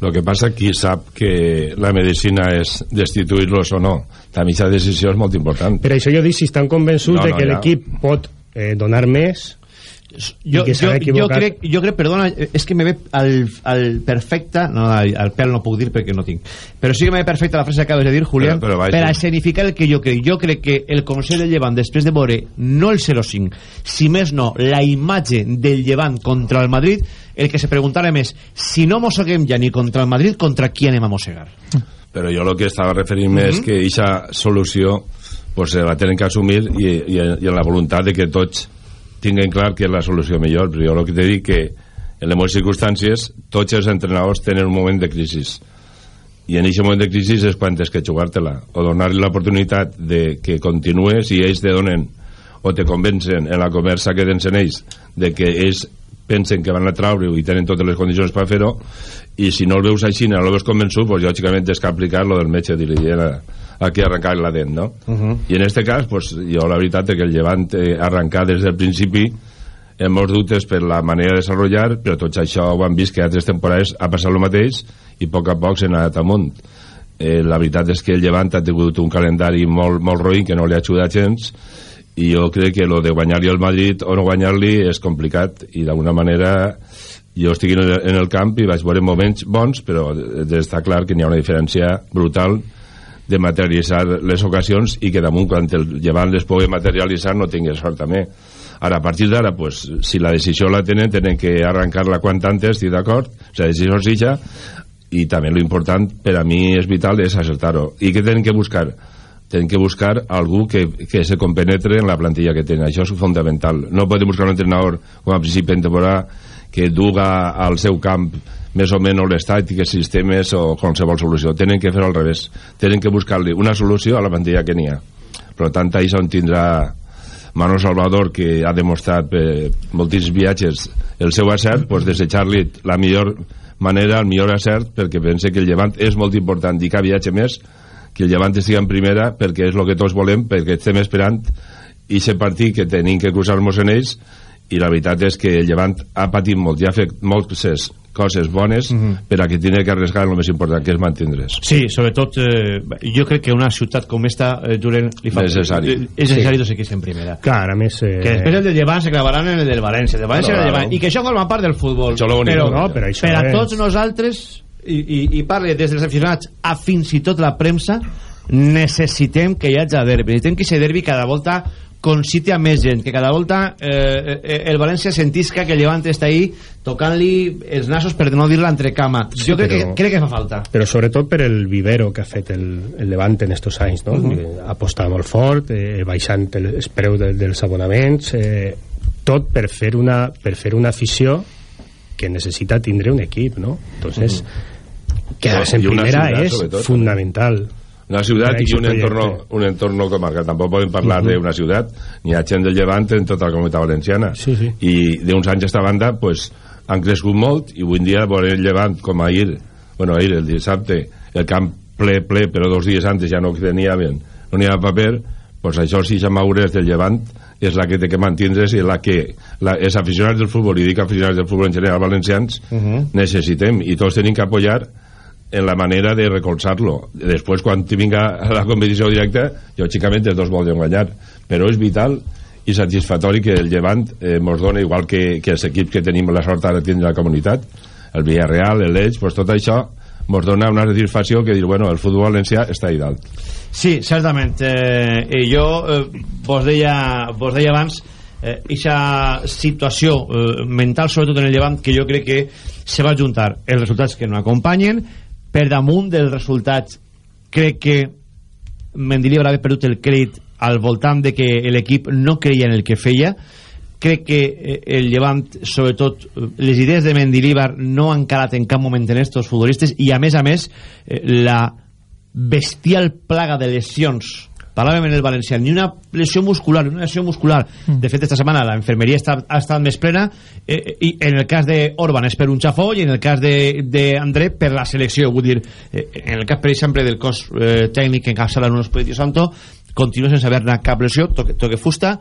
Lo que passa qui sap que la medicina és destituir-los o no. També aquesta decisió és molt important. per això jo dic si estan convençuts No, de no, que ja. l'equip pot eh, donar més jo, que jo, crec, jo crec, perdona, és que me ve al, al perfecte, no, al, al pèl no puc dir perquè no tinc, però sí que me ve perfecta la frase que acabes de dir, Julián, Però- però per a escenificar el que jo crec. Jo crec que el Consell del Llevant, després de veure no el 0-5, si més no, la imatge del Llevant contra el Madrid, el que se preguntarem és, si no mosseguem ja ni contra el Madrid, contra qui anem a mossegar? Però jo el que estava referint-me és que aquesta solució pues, se la tenen que assumir i, i, i en la voluntat de que tots tinguen clar que és la solució millor. Però jo el que t'he dit que en les meves circumstàncies tots els entrenadors tenen un moment de crisi i en aquest moment de crisi és quan tens que jugar-te-la o donar-li l'oportunitat de que continue si ells te donen o te convencen en la conversa que tens en ells de que ells pensen que van a traure-ho i tenen totes les condicions per fer-ho i si no el veus així, no el veus convençut pues, lògicament tens que aplicar lo del metge dir-li aquí arrencar la dent no? Uh -huh. i en este cas pues, jo la veritat és que el llevant eh, arrencar des del principi amb molts dubtes per la manera de desenvolupar però tots això ho han vist que altres temporades ha passat el mateix i a poc a poc s'ha anat amunt eh, la veritat és que el Llevant ha tingut un calendari molt, molt roïn que no li ha ajudat gens i jo crec que lo de guanyar-li al Madrid o no guanyar-li és complicat i d'alguna manera jo estic en el, en el camp i vaig veure moments bons però està clar que n'hi ha una diferència brutal de materialitzar les ocasions i que damunt quan el llevant les pugui materialitzar no tingui sort també ara a partir d'ara pues, si la decisió la tenen tenen que arrencar-la quant antes estic d'acord la decisió és ixa i també lo important per a mi és vital és acertar-ho. I què tenen que buscar? tenen que buscar algú que, que se compenetre en la plantilla que tenen, això és fundamental no poden buscar un entrenador com a principi de temporada que duga al seu camp més o menys les tàctiques, sistemes o qualsevol solució. Tenen que fer al revés. Tenen que buscar-li una solució a la plantilla que n'hi ha. Per tant, això on tindrà Manu Salvador, que ha demostrat per moltíssims viatges el seu acert, pues, desitjar-li la millor manera, el millor acert, perquè pense que el llevant és molt important i que viatge més que el llevant estigui en primera perquè és el que tots volem, perquè estem esperant i se partit que tenim que cruzar-nos en ells i la veritat és que el Llevant ha patit molt i ha fet moltes coses bones mm -hmm. per a que tingui que arriesgar el més important que és mantindre's Sí, sobretot eh, jo crec que una ciutat com esta eh, Julen, li fa necessari. és necessari sí. que en primera Clar, a més eh... que després el del Llevant se clavaran en el del València el del València Claro. el del Llevant, i que això forma part del futbol però, no, però això per a és- tots nosaltres i, i, i parle des dels aficionats a fins i tot la premsa necessitem que hi hagi derbi necessitem que aquest derbi cada volta conciti a més gent, que cada volta eh, eh, el València sentisca que el Llevant està ahí tocant-li els nassos per no dir l'entrecama Sí, jo crec, però- que, crec que fa falta però sobretot per el vivero que ha fet el, el Levante en estos anys no? Mhm. Eh, apostar molt fort eh, baixant el, els preus de, dels abonaments eh, tot per fer, una, per fer una afició que necessita tindre un equip no? entonces quedar-se en I una primera ciutat, és sobretot. fundamental una ciutat i un entorno, un entorno comarcal. Tampoc podem parlar Mhm. d'una ciutat, ni ha gent del Llevant en tota la comunitat valenciana. Sí, sí. I d'uns anys a esta banda pues, han crescut molt i avui en dia veure el Llevant com ahir, bueno, ahir, el dissabte, el camp ple, ple, però dos dies antes ja no tenia ben, no n'hi havia paper, pues això sí, ja maures del Llevant és la que té que mantindre's i la que la, els aficionats del futbol, i dic aficionats del futbol en general valencians, necessitem i tots tenim que apoyar en la manera de recolzar-lo. Després, quan vinga la competició directa, lògicament els dos volen guanyar, però és vital i satisfatori que el Llevant eh, mos dona, igual que, que els equips que tenim la sort de tindre la comunitat, el Villarreal, el Leig, pues tot això mos dona una satisfacció que dir, bueno, el futbol valencià està ahí dalt. Sí, certament. Eh, jo eh, vos, deia, vos deia abans eh, ixa situació eh, mental, sobretot en el llevant, que jo crec que se va juntar els resultats que no acompanyen per damunt dels resultats crec que Mendilibar haver perdut el crèdit al voltant de que l'equip no creia en el que feia. Crec que eh, el Llevant sobretot eh, les idees de Mendilibar no han calat en cap moment en estos futbolistes i a més a més eh, la bestial plaga de lesions parlàvem en el valencià, ni una lesió muscular ni una lesió muscular, de fet esta setmana la infermeria està, ha estat més plena eh, i en el cas de Orban és per un xafó i en el cas de, de André per la selecció, vull dir eh, en el cas per exemple del cos eh, tècnic que encapçala Nuno Espíritu Santo continua sense haver-ne cap lesió toque, toque fusta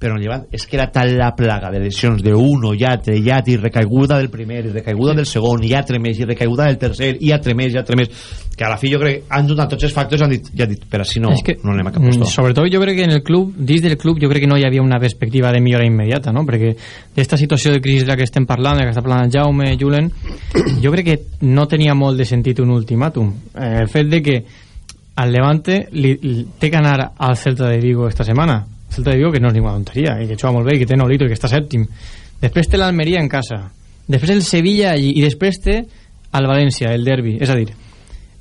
però en llevant és que era tal la plaga de lesions d'un i altre, i altre, i recaiguda del primer, i recaiguda del segon, i altre més, i recaiguda del tercer, i altre més, i altre més, que a la fi jo crec han juntat tots els factors i han dit, ja dit, però si no, que, no anem a cap mm, puesto. Sobretot jo crec que en el club, dins del club, jo crec que no hi havia una perspectiva de millora immediata, no? Perquè d'esta situació de crisi de la que estem parlant, de la que està parlant Jaume, Julen, jo crec que no tenia molt de sentit un ultimàtum. Eh, el fet de que al Levante li, li, té que anar al Celta de Vigo esta setmana. Celta de Vigo que no és ninguna tonteria, i que juga molt bé, i que té nou litro, i que està sèptim. Després té l'Almeria en casa. Després el Sevilla allí, i després té al València, el derbi. És a dir,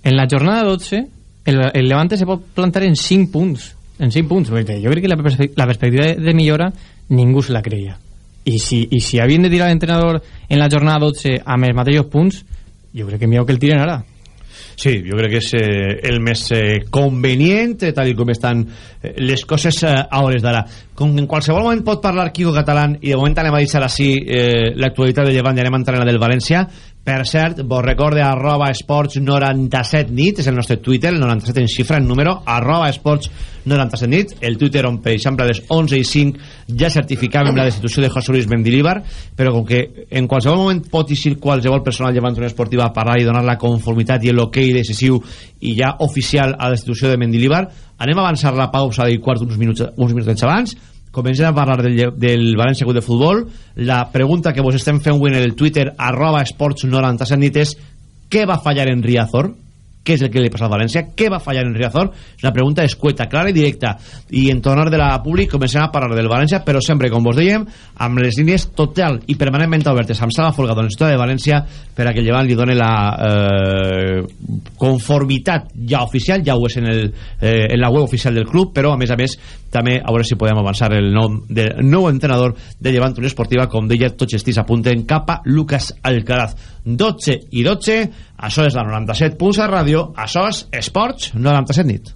en la jornada 12 el, el Levante se pot plantar en 5 punts en 5 punts, jo crec que la, perspe la perspectiva de, de millora ningú se la creia i si, i si havien de tirar l'entrenador en la jornada 12 amb els mateixos punts jo crec que millor que el tiren ara Sí, jo crec que és eh, el més eh, convenient, tal com estan eh, les coses eh, a hores d'ara. Com en qualsevol moment pot parlar Quico Catalán i de moment anem a deixar així eh, l'actualitat del Llevant i anem a la del València. Per cert, vos recorde arroba esports 97 nit, és el nostre Twitter, el 97 en xifra, en número, arroba esports 97 nit, el Twitter on, per exemple, a les 11 i 5 ja certificàvem la destitució de José Luis Mendilíbar, però com que en qualsevol moment pot eixir qualsevol personal llevant una esportiva a parlar i donar la conformitat i l'hoquei okay decisiu i ja oficial a la destitució de Mendilíbar, anem a avançar la pausa de quart uns minuts, uns minuts abans, comencem a parlar del, del València Club de Futbol. La pregunta que vos estem fent en el Twitter arroba esports 97 nit és què va fallar en Riazor? què és el que li passa al València, què va fallar en Riazor? És una pregunta escueta, clara i directa. I en tornar de la públic comencem a parlar del València però sempre, com vos dèiem amb les línies total i permanentment obertes amb Sala Folgado en la de València per a que el Llevant li doni la eh, conformitat ja oficial, ja ho és en, el, eh, en la web oficial del club, però a més a més també a veure si podem avançar el nom del nou entrenador de Llevant Unió Esportiva com deia, tots els tirs apunten Lucas Alcaraz 12 i 12 això és la 97 punts a ràdio això és Esports 97 nit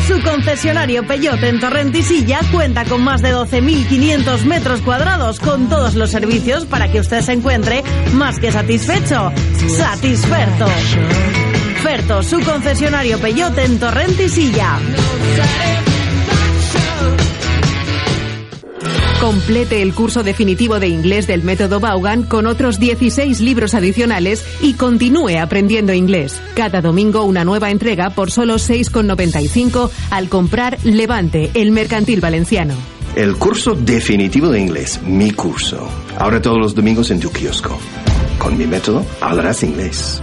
su concesionario Peyote en Torrentisilla cuenta con más de 12.500 metros cuadrados con todos los servicios para que usted se encuentre más que satisfecho. Satisferto. Ferto, su concesionario Peyote en Torrentisilla. Complete el curso definitivo de inglés del método Vaughan con otros 16 libros adicionales y continúe aprendiendo inglés. Cada domingo una nueva entrega por solo 6,95 al comprar Levante, el mercantil valenciano. El curso definitivo de inglés, mi curso. Ahora todos los domingos en tu kiosco. Con mi método hablarás inglés.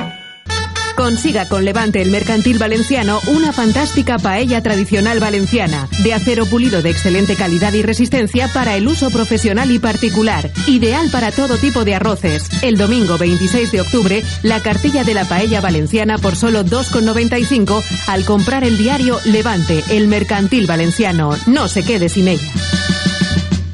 Consiga con Levante el Mercantil Valenciano una fantástica paella tradicional valenciana, de acero pulido de excelente calidad y resistencia para el uso profesional y particular, ideal para todo tipo de arroces. El domingo 26 de octubre, la cartilla de la paella valenciana por solo 2,95 al comprar el diario Levante, el Mercantil Valenciano. No se quede sin ella.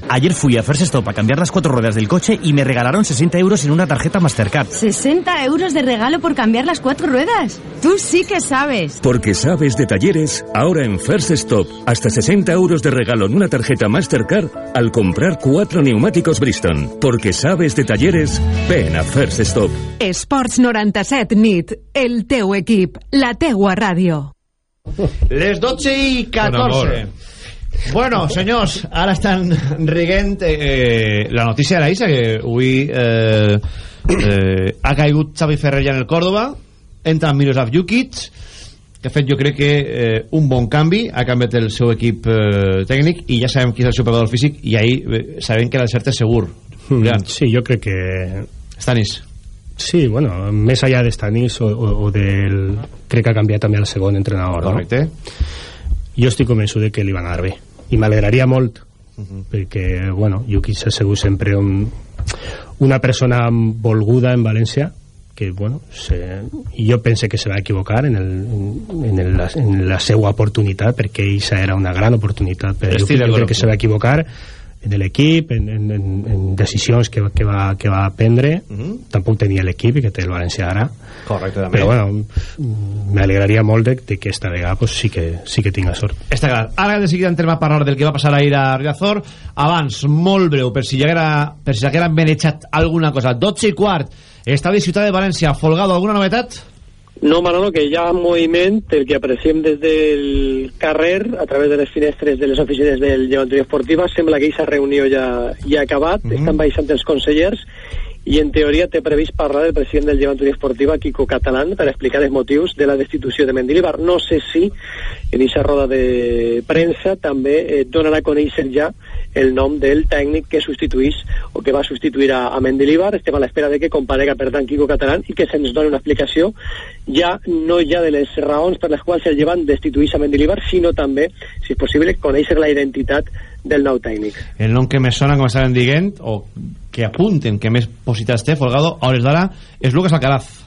Ayer fui a First Stop a cambiar las cuatro ruedas del coche y me regalaron 60 euros en una tarjeta Mastercard. ¿60 euros de regalo por cambiar las cuatro ruedas? Tú sí que sabes. Porque sabes de talleres, ahora en First Stop, hasta 60 euros de regalo en una tarjeta Mastercard al comprar cuatro neumáticos Bristol. Porque sabes de talleres, ven a First Stop. Esports 97 nit, el teu equip, la teua ràdio. Les 12 i 14. Bueno, senyors, ara estan riguent eh, la notícia de la Isa, que avui eh, eh, ha caigut Xavi Ferrer ja en el Córdoba, entra Miroslav Jukic, que ha fet jo crec que eh, un bon canvi, ha canviat el seu equip eh, tècnic i ja sabem qui és el seu preparador físic i ahí eh, sabem que la cert és segur. Mm, sí, jo crec que... Stanis. Sí, bueno, més allà de Stanis o, o, o del... Crec que ha canviat també el segon entrenador. Correcte. No? Jo estic convençut de que li van anar bé i m'alegraria molt uh -huh. perquè, bueno, Yuki s'ha sigut sempre un, una persona volguda en València que, bueno, se, jo pense que se va equivocar en, el, en, el, en la seva oportunitat perquè ella era una gran oportunitat però jo, jo crec que se va equivocar en l'equip, en, en, en decisions que, que, va, que va prendre. Uh -huh. tampoc tenia l'equip que té el València ara. Correcte, també. però bueno m'alegraria molt de, de que esta vegada pues, sí, que, sí que tinga sort. Està clar, ara de seguida entrem a parlar del que va passar ahir a Riazor. Abans, molt breu, per si ja era, per si ja hagueren ben echat alguna cosa. 12 i quart, estadi Ciutat de València Folgado, alguna novetat? No, Manolo, que hi ha moviment, el que apreciem des del carrer, a través de les finestres de les oficines del Llevanteria Esportiva, sembla que aquesta reunió ja, ja ha acabat, mm -hmm. estan baixant els consellers, i en teoria té previst parlar del president del Llevanteria Esportiva, Quico Catalán, per explicar els motius de la destitució de Mendilibar. No sé si en aquesta roda de premsa també eh, donarà a conèixer ja el nom del tècnic que substituís o que va substituir a, a Mendilibar. Estem a l'espera de que comparega, per tant, Quico Catalán i que se'ns doni una explicació ja no ja de les raons per les quals el llevant destituís a Mendilibar, sinó també, si és possible, conèixer la identitat del nou tècnic. El nom que més sona, com estaven dient, o que apunten que més possibilitats té Folgado a hores d'ara és Lucas Alcaraz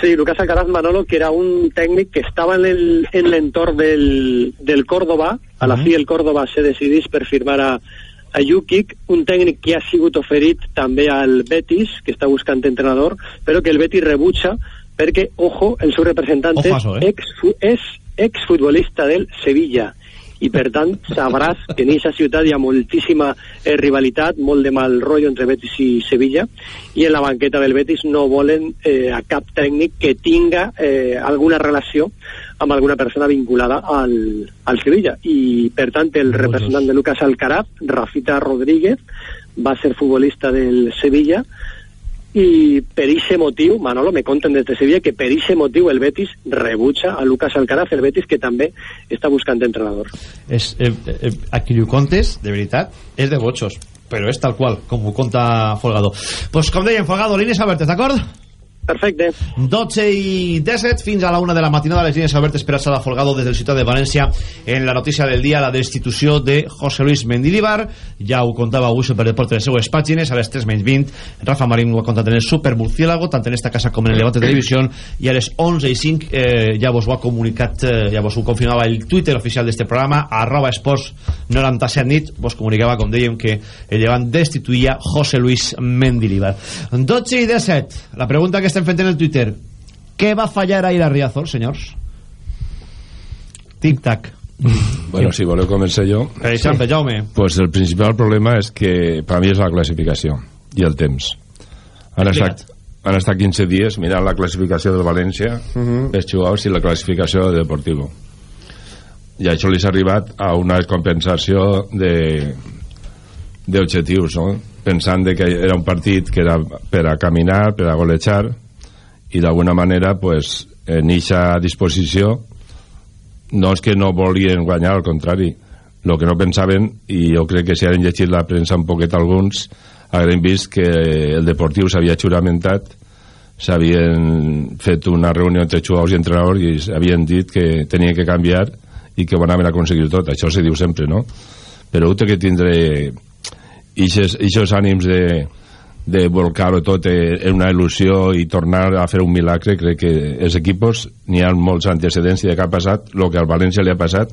Sí, Lucas Alcaraz Manolo, que era un tècnic que estava en el- en l'entorn del, del Córdoba, a la fi el Córdoba se decidís per firmar a, a Jukic, un tècnic que ha sigut oferit també al Betis, que està buscant entrenador, però que el Betis rebutja perquè, ojo, el seu representant eh? ex, és exfutbolista del Sevilla i per tant sabràs que en aquesta ciutat hi ha moltíssima eh, rivalitat, molt de mal rotllo entre Betis i Sevilla i en la banqueta del Betis no volen eh, a cap tècnic que tinga eh, alguna relació amb alguna persona vinculada al, al Sevilla. I per tant el representant de Lucas Alcaraz, Rafita Rodríguez va ser futbolista del Sevilla i per ese motiu, Manolo, me conten des de Sevilla que per ese motiu el Betis rebutja a Lucas Alcaraz, el Betis que també està buscant entrenador. És, eh, eh, contes, de veritat, és de gotxos, però és tal qual, com ho conta Folgado. Pues com deien, Folgado, línies obertes, d'acord? Perfecte. 12 i 17 fins a la 1 de la matinada les línies obertes per a Sala Folgado des del Ciutat de València. En la notícia del dia la destitució de José Luis Mendilibar. Ja ho contava avui per Deport en les seues pàgines. A les 3 menys 20 Rafa Marín ho ha contat en el Super Murciélago tant en esta casa com en el Levante Televisió i a les 11 i 5 eh, ja vos ho ha comunicat eh, ja vos ho confirmava el Twitter oficial d'este programa arroba esports 97 nit. Vos comunicava com dèiem que el Llevant destituïa José Luis Mendilibar. 12 i 17 la pregunta que estem fent en el Twitter què va fallar ahir a Riazor, senyors? tic-tac Bueno, si voleu començar jo... Per exemple, Jaume. Pues el principal problema és que per mi és la classificació i el temps. Han estat, han estat 15 dies mirant la classificació del València, uh -huh. els jugadors i la classificació del Deportivo. I això li s'ha arribat a una descompensació de d'objectius, no? pensant de que era un partit que era per a caminar, per a golejar, i d'alguna manera, pues, en eixa disposició no és que no volien guanyar, al contrari el que no pensaven, i jo crec que si han llegit la premsa un poquet alguns haurem vist que el Deportiu s'havia juramentat s'havien fet una reunió entre jugadors i entrenadors i havien dit que tenien que canviar i que ho anaven a aconseguir tot, això se diu sempre no? però ho té que tindre ixos ànims de, de volcar-ho tot en una il·lusió i tornar a fer un milagre crec que els equipos n'hi ha molts antecedents i de que ha passat el que al València li ha passat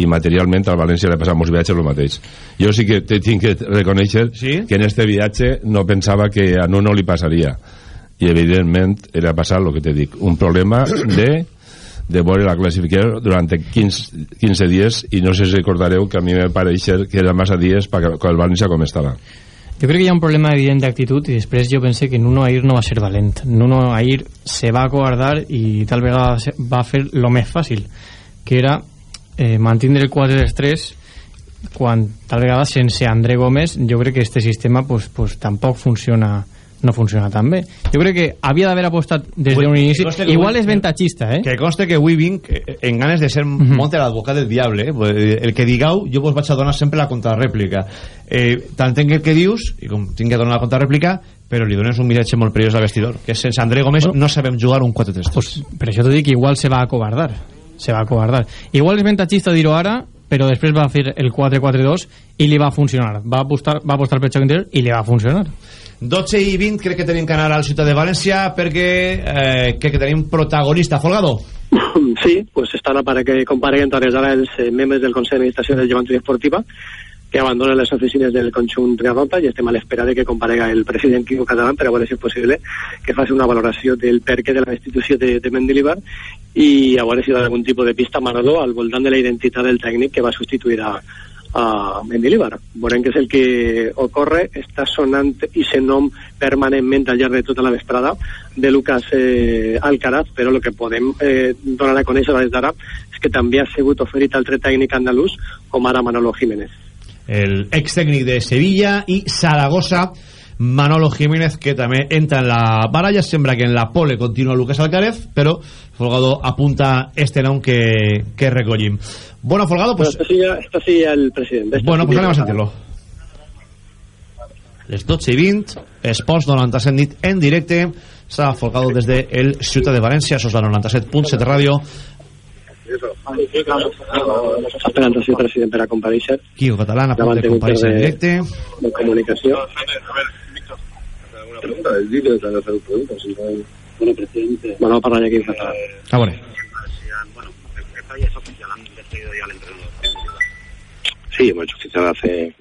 i materialment al València li ha passat molts viatges el mateix. Jo sí que te tinc que reconèixer ¿Sí? que en este viatge no pensava que a Nuno li passaria. I evidentment era passar el que te dic un problema [coughs] de de veure la classificació durant 15, 15 dies i no sé si recordareu que a mi me pareixer que era massa dies per el València com estava Jo crec que hi ha un problema evident d'actitud i després jo pensé que Nuno Air no va ser valent. Nuno Air se va acobardar i tal vegada va fer lo més fàcil, que era eh, mantindre el 4-3 quan tal vegada sense André Gómez jo crec que este sistema pues, pues, tampoc funciona no funciona tan bé. Jo crec que havia d'haver apostat des d'un inici. Igual és ventagista, eh? Que conste que avui vinc eh, en ganes de ser molt l'advocat del diable. Eh? Eh, El que digueu, jo vos vaig a donar sempre la contrarèplica. Eh, tant tenc el que dius, i com tinc que donar la contrarèplica, però li dones un miratge molt perillós al vestidor, que sense André Gómez no sabem jugar un 4-3-3. Pues, per això t'ho dic, igual se va acobardar. Se va acobardar. Igual és ventagista dir-ho ara, però després va fer el 4-4-2 i li va funcionar. Va apostar, va apostar per xoc interior i li va funcionar. 12 i 20 crec que tenim que anar al Ciutat de València perquè eh, crec que tenim protagonista. Folgado. Sí, pues estan a para que compareguen hores d'ara els eh, membres del Consell d'Administració del Llevant Unió Esportiva que abandonen les oficines del conjunt Granota i estem a l'espera de que comparega el president Quico Catalán per a veure si és possible que faci una valoració del perquè de la destitució de, de Mendilibar i a veure si hi ha algun tipus de pista Manolo al voltant de la identitat del tècnic que va substituir a, a Mendilibar. Veurem què és el que ocorre. Està sonant i se nom permanentment al llarg de tota la vesprada de Lucas eh, Alcaraz, però el que podem eh, donar a conèixer des d'ara és que també ha sigut oferit altre tècnic andalús com ara Manolo Jiménez. el ex tècnic de Sevilla i Zaragoza Manolo Jiménez que també entra en la baralla sembra que en la pole continua Lucas Alcaraz però Folgado apunta este nom que, que recollim bueno Folgado pues, Però esto sí, esto sí el presidente. Esto bueno pues anem a sentir-lo les 12 i 20 Esports 97 nit en directe s'ha Folgado des de el Ciutat de València sos la 97.7 ràdio Esperant el seu president per a compareixer. Quico Catalán a punt de compareixer en directe De comunicació. Pregunta, el vídeo de hacer preguntas. Si no Bueno, presidente. Bueno, para allá aquí en catalán. A veure. Esto ya es oficial, han despedido ya al entrenador. Sí, hemos hecho oficial hace,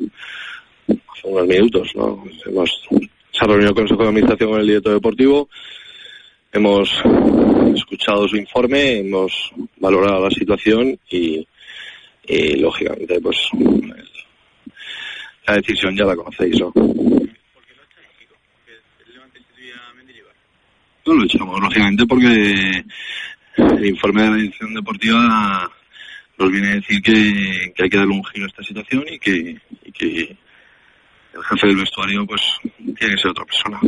hace unos minutos, ¿no? Hemos, se ha reunido el Consejo de Administración con el director deportivo, hemos escuchado su informe, hemos valorado la situación y, y lógicamente, pues, la decisión ya la conocéis, ¿no? No lo echamos, lógicamente, porque el informe de la dirección deportiva nos viene a decir que, que hay que darle un giro a esta situación y que, y que el jefe del vestuario pues tiene que ser otra persona.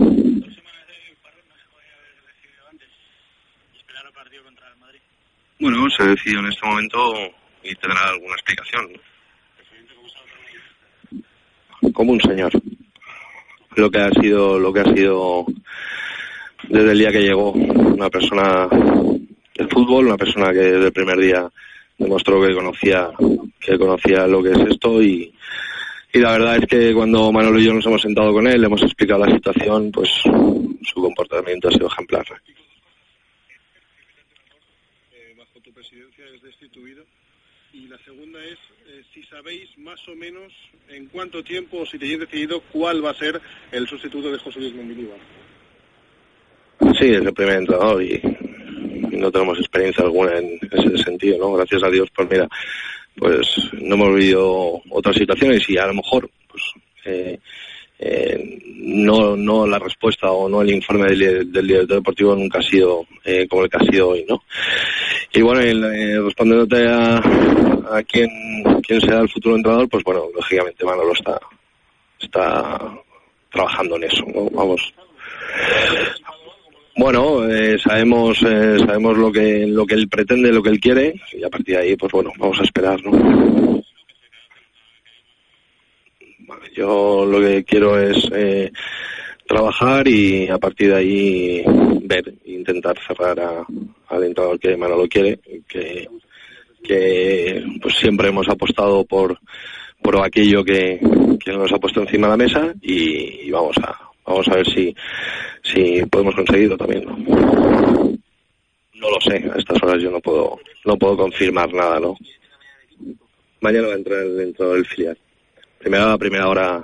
Bueno, se ha decidido en este momento y tendrá alguna explicación. Como un señor. Lo que ha sido, lo que ha sido desde el día que llegó una persona del fútbol, una persona que desde el primer día demostró que conocía que conocía lo que es esto y, y la verdad es que cuando Manolo y yo nos hemos sentado con él, le hemos explicado la situación, pues su comportamiento ha sido ejemplar. Bajo tu presidencia es destituido. Y la segunda es eh, si sabéis más o menos en cuánto tiempo si tenéis decidido cuál va a ser el sustituto de José Luis Mendilibar. Sí, es el primer entrenador y, no tenemos experiencia alguna en ese sentido, ¿no? Gracias a Dios, pues mira, pues no hemos vivido otras situaciones y a lo mejor, pues eh, eh, no, no la respuesta o no el informe del, del director deportivo nunca ha sido eh, como el que ha sido hoy, ¿no? Y bueno, el, eh, respondiéndote a, a quién, quién será el futuro entrenador, pues bueno, lógicamente Manolo está, está trabajando en eso, ¿no? Vamos. Bueno, eh, sabemos eh, sabemos lo que lo que él pretende, lo que él quiere y a partir de ahí, pues bueno, vamos a esperar, ¿no? Yo lo que quiero es eh, trabajar y a partir de ahí ver, intentar cerrar a- al entrenador que Manolo quiere, que que pues siempre hemos apostado por por aquello que, que nos ha puesto encima de la mesa y vamos a vamos a ver si si podemos conseguirlo también ¿no? no lo sé a estas horas yo no puedo no puedo confirmar nada no mañana va a entrar dentro del filial. Primera primera hora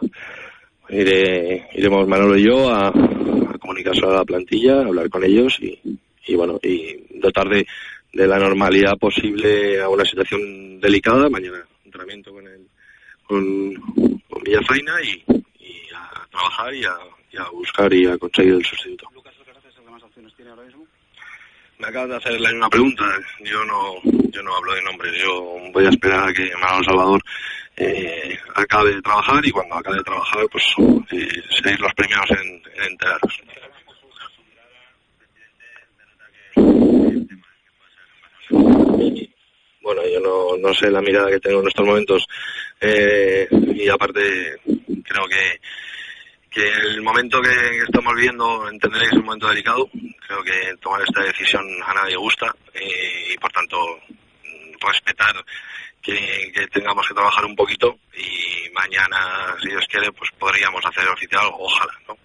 iré, iremos Manolo y yo a, a comunicárselo a la plantilla a hablar con ellos y, y bueno y dotar de, de la normalidad posible a una situación delicada. Mañana entrenamiento con el con, con Villafaina y, trabajar y a, y a buscar y a conseguir el sustituto. Me acabas de hacer la misma pregunta. Yo no, yo no hablo de nombres. Yo voy a esperar a que Manolo Salvador eh, acabe de trabajar y cuando acabe de trabajar, pues eh, seréis los primeros en, en enteraros. Bueno, yo no, no sé la mirada que tengo en estos momentos eh, y aparte creo que que el momento que estamos viviendo entenderéis es un momento delicado. Creo que tomar esta decisión a nadie gusta eh, y por tanto mm, respetar que, que tengamos que trabajar un poquito y mañana, si Dios quiere, pues podríamos hacer oficial, ojalá, ¿no?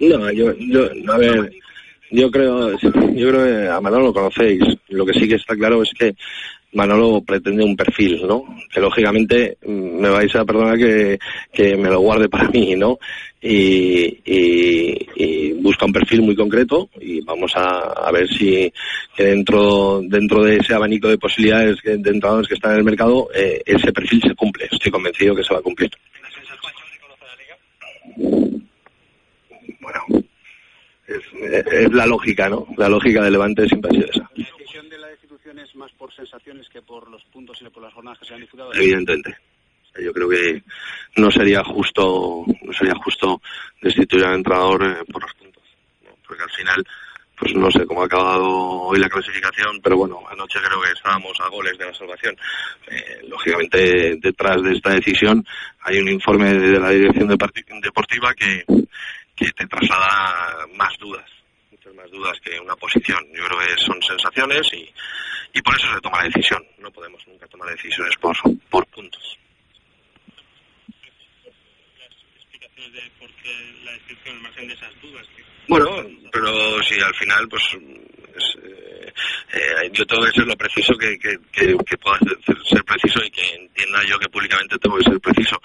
No, yo, yo, a ver, yo creo, yo creo que a Manolo lo conocéis. Lo que sí que está claro es que Manolo pretende un perfil, ¿no? Que lógicamente mm, me vais a perdonar que, que me lo guarde para [laughs] mí, ¿no? Y, y, y busca un perfil muy concreto y vamos a, a ver si que dentro dentro de ese abanico de posibilidades que, de entrenadores que están en el mercado eh, ese perfil se cumple. Estoy convencido que se va a cumplir. Bueno, es, es la lógica, ¿no? La lógica de Levante siempre ha sido esa. ¿La decisión de la destitución es más por sensaciones que por los puntos y por las jornadas que se han disputado? evidentemente. Yo creo que no sería justo, no sería justo destituir al entrenador eh, por los puntos, ¿no? porque al final, pues no sé cómo ha acabado hoy la clasificación, pero bueno, anoche creo que estábamos a goles de la salvación. Eh, lógicamente, detrás de esta decisión hay un informe de la dirección deportiva que, que te traslada más dudas, muchas más dudas que una posición. Yo creo que son sensaciones y, y por eso se toma la decisión. No podemos nunca tomar decisiones por, por puntos. de por qué la descripción, al margen de esas dudas. Que... Bueno, pero si al final, pues es, eh, eh, yo tengo que ser lo preciso que, que, que, que pueda ser, ser preciso y que entienda yo que públicamente tengo que ser preciso.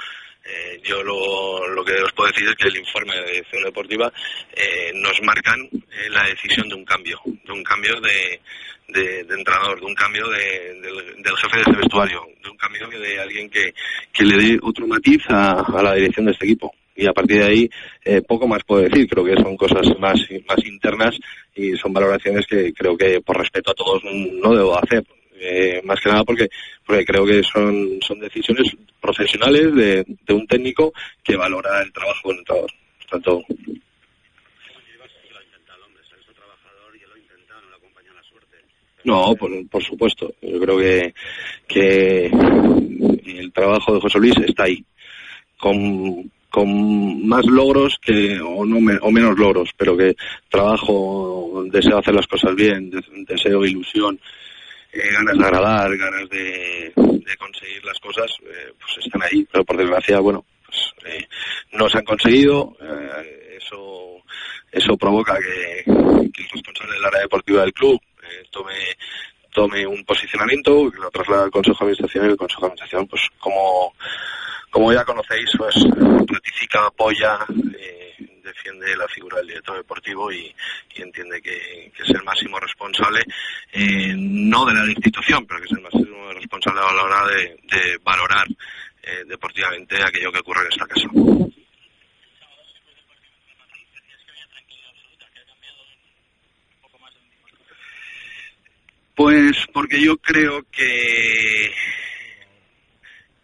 Eh, yo lo, lo, que os puedo decir es que el informe de dirección deportiva eh, nos marcan eh, la decisión de un cambio, de un cambio de, de, de entrenador, de un cambio de, del, jefe de ese vestuario, de un cambio de alguien que, que le dé otro matiz a, a la dirección de este equipo. Y a partir de ahí eh, poco más puedo decir creo que son cosas más más internas y son valoraciones que creo que por respeto a todos no debo hacer eh, más que nada porque porque creo que son son decisiones profesionales de, un técnico que valora el trabajo del entrenador por tanto No, por, por supuesto. Yo creo que, que el trabajo de José Luis está ahí. Con, con más logros que o no o menos logros pero que trabajo deseo hacer las cosas bien deseo ilusión eh, ganas de agradar ganas de, conseguir las cosas eh, pues están ahí. Pero por desgracia bueno pues eh, no se han conseguido eso eso provoca que, el responsable del área deportiva del club tome tome un posicionamiento que lo traslada al Consejo de Administración y el Consejo de Administración pues como como ya conocéis, pues ratifica, apoya, defiende la figura del director deportivo y, entiende que, es el máximo responsable, eh, no de la institución, pero que es el máximo responsable a la hora de, de valorar eh, deportivamente aquello que ocurre en esta casa. Pues porque yo creo que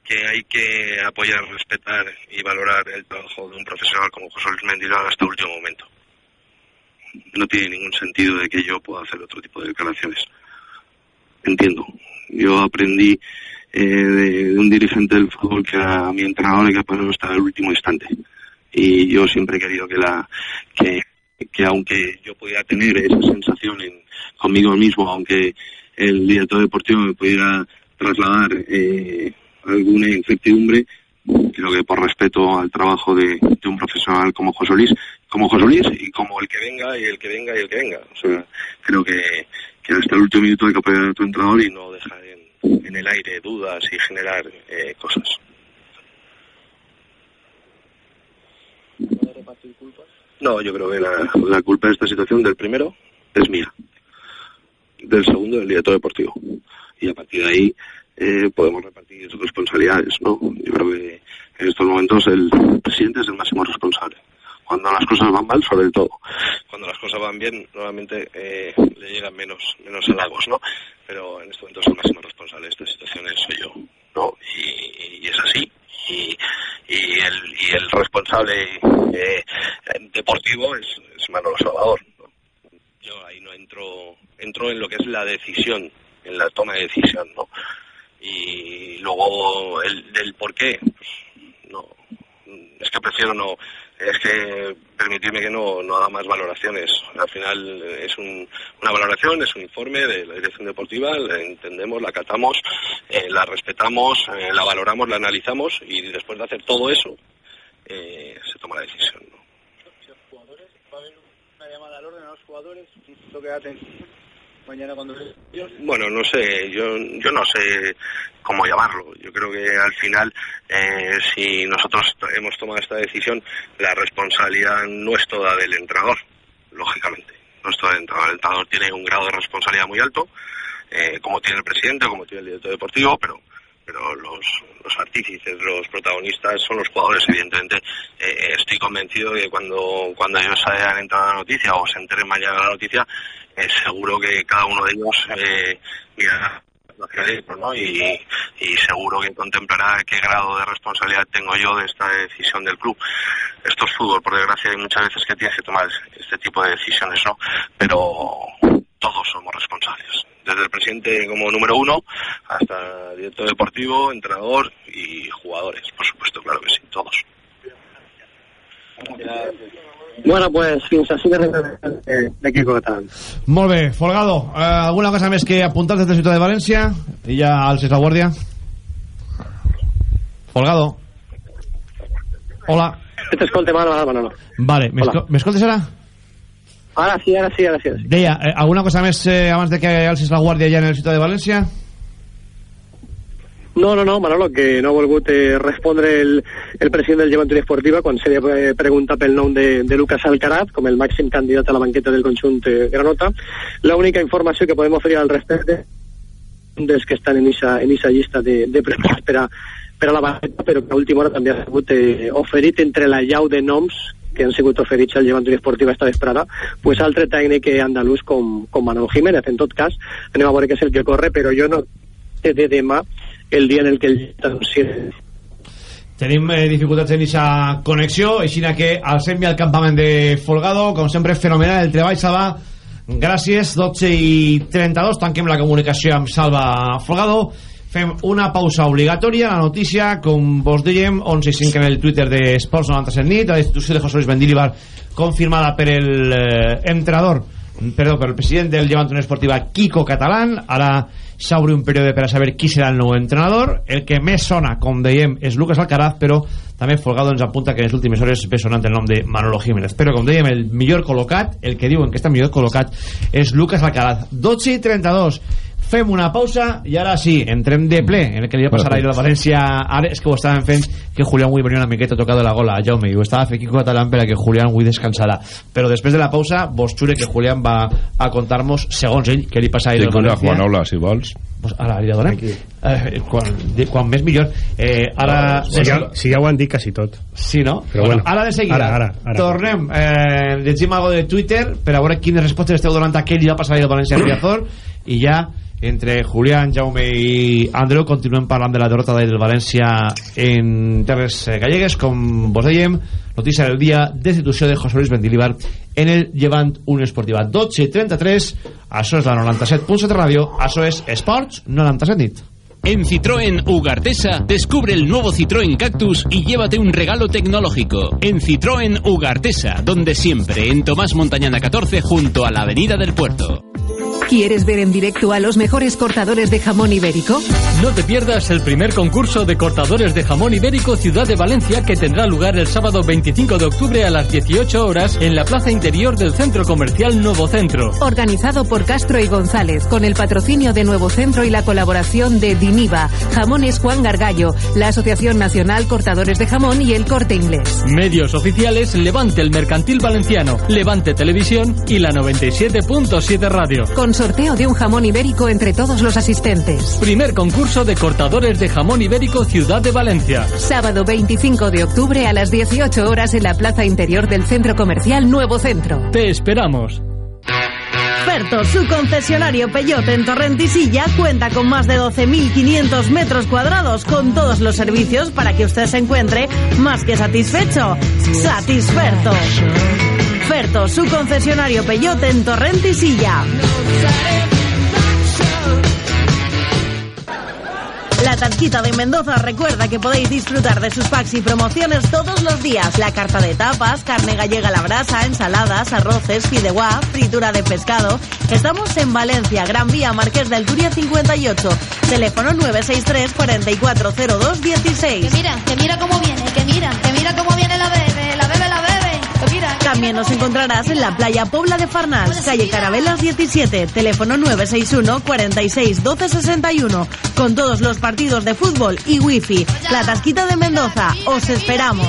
que hay que apoyar, respetar y valorar el trabajo de un profesional como José Luis Mendilán hasta el último momento. No tiene ningún sentido de que yo pueda hacer otro tipo de declaraciones. Entiendo. Yo aprendí eh, de, un dirigente del fútbol que era mi entrenador y que pasó hasta el último instante. Y yo siempre he querido que la que, que aunque yo pudiera tener esa sensación en, conmigo mismo, aunque el director deportivo me pudiera trasladar eh, alguna incertidumbre, creo que por respeto al trabajo de, un profesional como José Luis, como José Luis y como el que venga y el que venga y el que venga. O sea, creo que, que hasta el último minuto hay que apoyar a tu entrenador y no dejar en, en el aire dudas y generar eh, cosas. No, yo creo que la, la culpa de esta situación del primero es mía. Del segundo, del director deportivo. Y a partir de ahí, eh, podemos repartir responsabilidades, ¿no? Yo creo que en estos momentos el presidente es el máximo responsable. Cuando las cosas van mal, sobre todo. Cuando las cosas van bien, normalmente eh, le llegan menos, menos halagos, ¿no? Pero en estos momentos el máximo responsable de esta situación soy yo, ¿no? Y, es así. Y, y, el, y el responsable eh, deportivo es, es Manolo Salvador. Yo ahí no entro, entro en lo que es la decisión, en la toma de decisión, ¿no? Y luego el del por qué. No es que prefiero no es que permitirme que no, no haga más valoraciones. Al final es un, una valoración es un informe de la dirección deportiva la entendemos la catamos eh, la respetamos eh, la valoramos la analizamos y después de hacer todo eso eh, se toma la decisión ¿no? jugadores va a haber una llamada al orden a los jugadores mañana cuando bueno no sé yo yo no sé cómo llamarlo. Yo creo que al final eh, si nosotros hemos tomado esta decisión la responsabilidad no es toda del entrenador lógicamente. No es toda del entrenador. El entrenador tiene un grado de responsabilidad muy alto eh, como tiene el presidente como tiene el director deportivo pero pero los, los artífices, los protagonistas son los jugadores, evidentemente. Eh, estoy convencido que cuando, cuando ellos hayan entrado la noticia o se enteren mañana la noticia, eh, seguro que cada uno de ellos eh, mirará ¿no? Y, y seguro que contemplará qué grado de responsabilidad tengo yo de esta decisión del club. Esto es fútbol, por desgracia, hay muchas veces que tienes que tomar este tipo de decisiones, ¿no? Pero todos somos responsables desde el presidente como número uno hasta director deportivo, entrenador y jugadores, por supuesto, claro que sí, todos. Bueno, pues fins així de Quico Catalán. Molt bé, Folgado, eh, alguna cosa més que apuntar des de Ciutat de València? I ja alces la guàrdia. Folgado. Hola. T'escolte, Manolo, ara, Manolo. Vale, Hola. m'escoltes ara? Ara sí, ara sí, ara sí. Ara sí. Deia, eh, alguna cosa més eh, abans de que alces la guàrdia ja en el Ciutat de València? No, no, no, Manolo, que no ha volgut eh, respondre el, el president del Unió Esportiva quan se li eh, pregunta pel nom de, de Lucas Alcaraz com el màxim candidat a la banqueta del conjunt eh, granota. L'única informació que podem oferir al respecte dels que estan en esa, en esa llista de, de preparats per a, per a la banqueta, però que a última hora també ha sigut eh, oferit entre la llau de noms que han sigut oferits al Llevant Esportiva esta vesprada, pues altre tècnic andalús com, com Manolo Jiménez. En tot cas, anem a veure què és el que corre, però jo no sé de demà el dia en el que el anuncia Tenim eh, dificultats en aquesta connexió, així que al semi al campament de Folgado, com sempre fenomenal el treball, Salva. Gràcies, 12 i 32, tanquem la comunicació amb Salva Folgado. Fem una pausa obligatòria, la notícia, com vos dèiem, 11 i 5 en el Twitter de Sports 97 nit, la destitució de José Luis Mendilibar confirmada per el eh, entrenador, perdó, per el president del Llevant Unió Esportiva, Kiko Catalán, ara s'obre un període per a saber qui serà el nou entrenador. El que més sona, com dèiem, és Lucas Alcaraz però també Folgado ens apunta que en les últimes hores ve sonant el nom de Manolo Jiménez. Però com dèiem, el millor col·locat el que diuen que està millor col·locat és Lucas Alcaraz. 12 i 32 fem una pausa i ara sí, entrem de ple. En el que li va passar a de València ara és que ho estàvem fent que Julián avui venia una miqueta tocat de la gola a Jaume i ho estava fent Kiko Catalán per a que Julián avui descansarà però després de la pausa vos jure que Julián va a contar-nos segons ell què li passa a ell Tinc una Juanola, si vols. Pues ara li donem. Eh, quan, quan més millor. Eh, ara Si ja, si ja ho han dit quasi tot. Sí, no? Però bueno, bueno, ara de seguida. ara, ara, ara. tornem eh, llegim algo de Twitter per a veure quines respostes esteu donant a què li va passar a València a Riazor i ja entre Julián, Jaume i Andreu continuem parlant de la derrota del València en terres eh, gallegues com vos dèiem, notícia del dia destitució de José Luis Mendilibar en el Llevant Unió Esportiva 12 i 33 això és la 97.7 ràdio això és Esports 97 nit En Citroën Ugartesa, descubre el nuevo Citroën Cactus y llévate un regalo tecnológico. En Citroën Ugartesa, donde siempre, en Tomás Montañana 14, junto a la Avenida del Puerto. ¿Quieres ver en directo a los mejores cortadores de jamón ibérico? No te pierdas el primer concurso de cortadores de jamón ibérico Ciudad de Valencia que tendrá lugar el sábado 25 de octubre a las 18 horas en la plaza interior del Centro Comercial Nuevo Centro. Organizado por Castro y González, con el patrocinio de Nuevo Centro y la colaboración de Diniva, Jamones Juan Gargallo, la Asociación Nacional Cortadores de Jamón y el Corte Inglés. Medios oficiales Levante el Mercantil Valenciano, Levante Televisión y la 97.7 Radio. Con sorteo de un jamón ibérico entre todos los asistentes. Primer concurso de cortadores de jamón ibérico Ciudad de Valencia. Sábado 25 de octubre a las 18 horas en la plaza interior del Centro Comercial Nuevo Centro. Te esperamos. Ferto, su concesionario Peyote en Torrentisilla, cuenta con más de 12.500 metros cuadrados con todos los servicios para que usted se encuentre más que satisfecho. Satisferto. Su concesionario Peyote en Torrentisilla. La Tasquita de Mendoza recuerda que podéis disfrutar de sus packs y promociones todos los días. La carta de tapas, carne gallega a la brasa, ensaladas, arroces, fideuá, fritura de pescado. Estamos en Valencia, Gran Vía, Marqués del Turia 58. Teléfono 963 4402 16. Que mira, que mira cómo viene, que mira, que mira cómo viene la bebé, También nos encontrarás en la playa Pobla de Farnals, calle Carabelas 17, teléfono 961 46 12 61, con todos los partidos de fútbol y wifi. La Tasquita de Mendoza, os esperamos.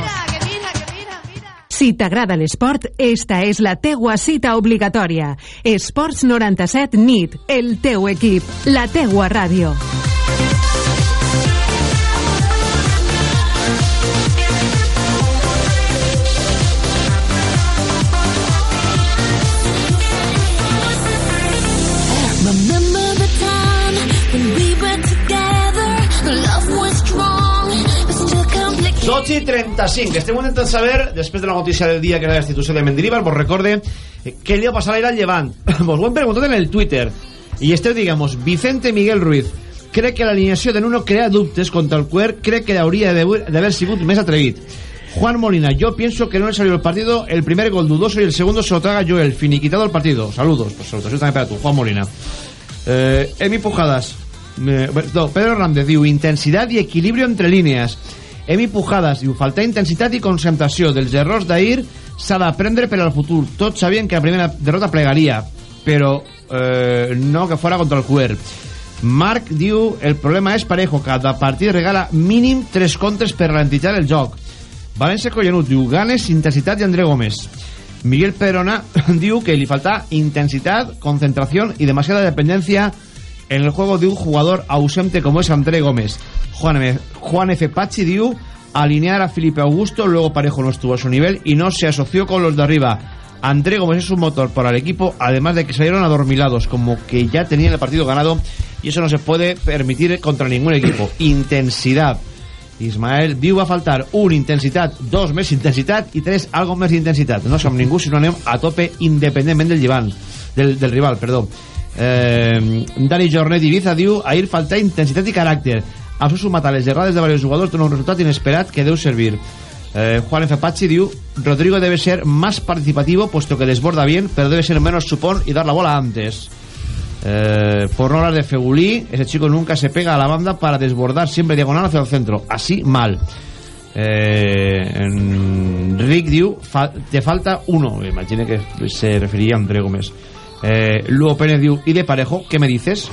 Si t'agrada l'esport, esta és la teua cita obligatòria. Esports 97 NIT, el teu equip, la teua ràdio. Complicated. 12 i 35. Estem intentant saber, després de la notícia del dia que és la destitució de Mendilibar, vos recorde eh, què li va passar a al Llevant. [laughs] vos ho hem en el Twitter. I esteu, digamos, Vicente Miguel Ruiz. Crec que l'alineació de Nuno crea dubtes contra el Cuer, crec que hauria d'haver sigut més atrevit. Juan Molina, yo pienso que no le salió el partido el primer gol dudoso y el segundo se lo traga Joel, finiquitado el partido. Saludos, pues saludos, también para tú, Juan Molina. Eh, Emi Pujadas, eh, Pedro Hernández diu intensitat i equilibri entre línies. Emi Pujadas diu faltar intensitat i concentració dels errors d'ahir s'ha d'aprendre per al futur. Tots sabien que la primera derrota plegaria, però eh, no que fora contra el Cuer. Marc diu el problema és parejo, cada partit regala mínim 3 contres per ralentitzar el joc. València Collenut diu ganes, intensitat i André Gómez. Miguel Perona [laughs] diu que li falta intensitat, concentración y demasiada dependencia en el juego de un jugador ausente como es André Gómez. Juan, Juan F. Pachi diu alinear a Felipe Augusto, luego Parejo no estuvo a su nivel y no se asoció con los de arriba. André Gómez es un motor para el equipo, además de que salieron adormilados, como que ya tenían el partido ganado y eso no se puede permitir contra ningún equipo. [clears throat] Intensidad. Ismael diu va faltar un intensitat, dos més intensitat i tres algo més intensitat. No som ningú si no anem a tope independentment del llevant, del, del rival, perdó. Eh, Dani Jornet Ibiza diu ahir falta intensitat i caràcter. Això sumat a les errades de diversos jugadors dona un resultat inesperat que deu servir. Eh, Juan F. Diu Rodrigo debe ser más participativo puesto que desborda bien, pero debe ser menos supón y dar la bola antes. Eh, por no hablar de Fegulí, ese chico nunca se pega a la banda para desbordar siempre diagonal hacia el centro. Así, mal. Eh, Rick diu, fa, te falta uno. Imagine que se refería a André Gómez. Eh, Lugo Pérez diu, ¿y de parejo? ¿Qué me dices?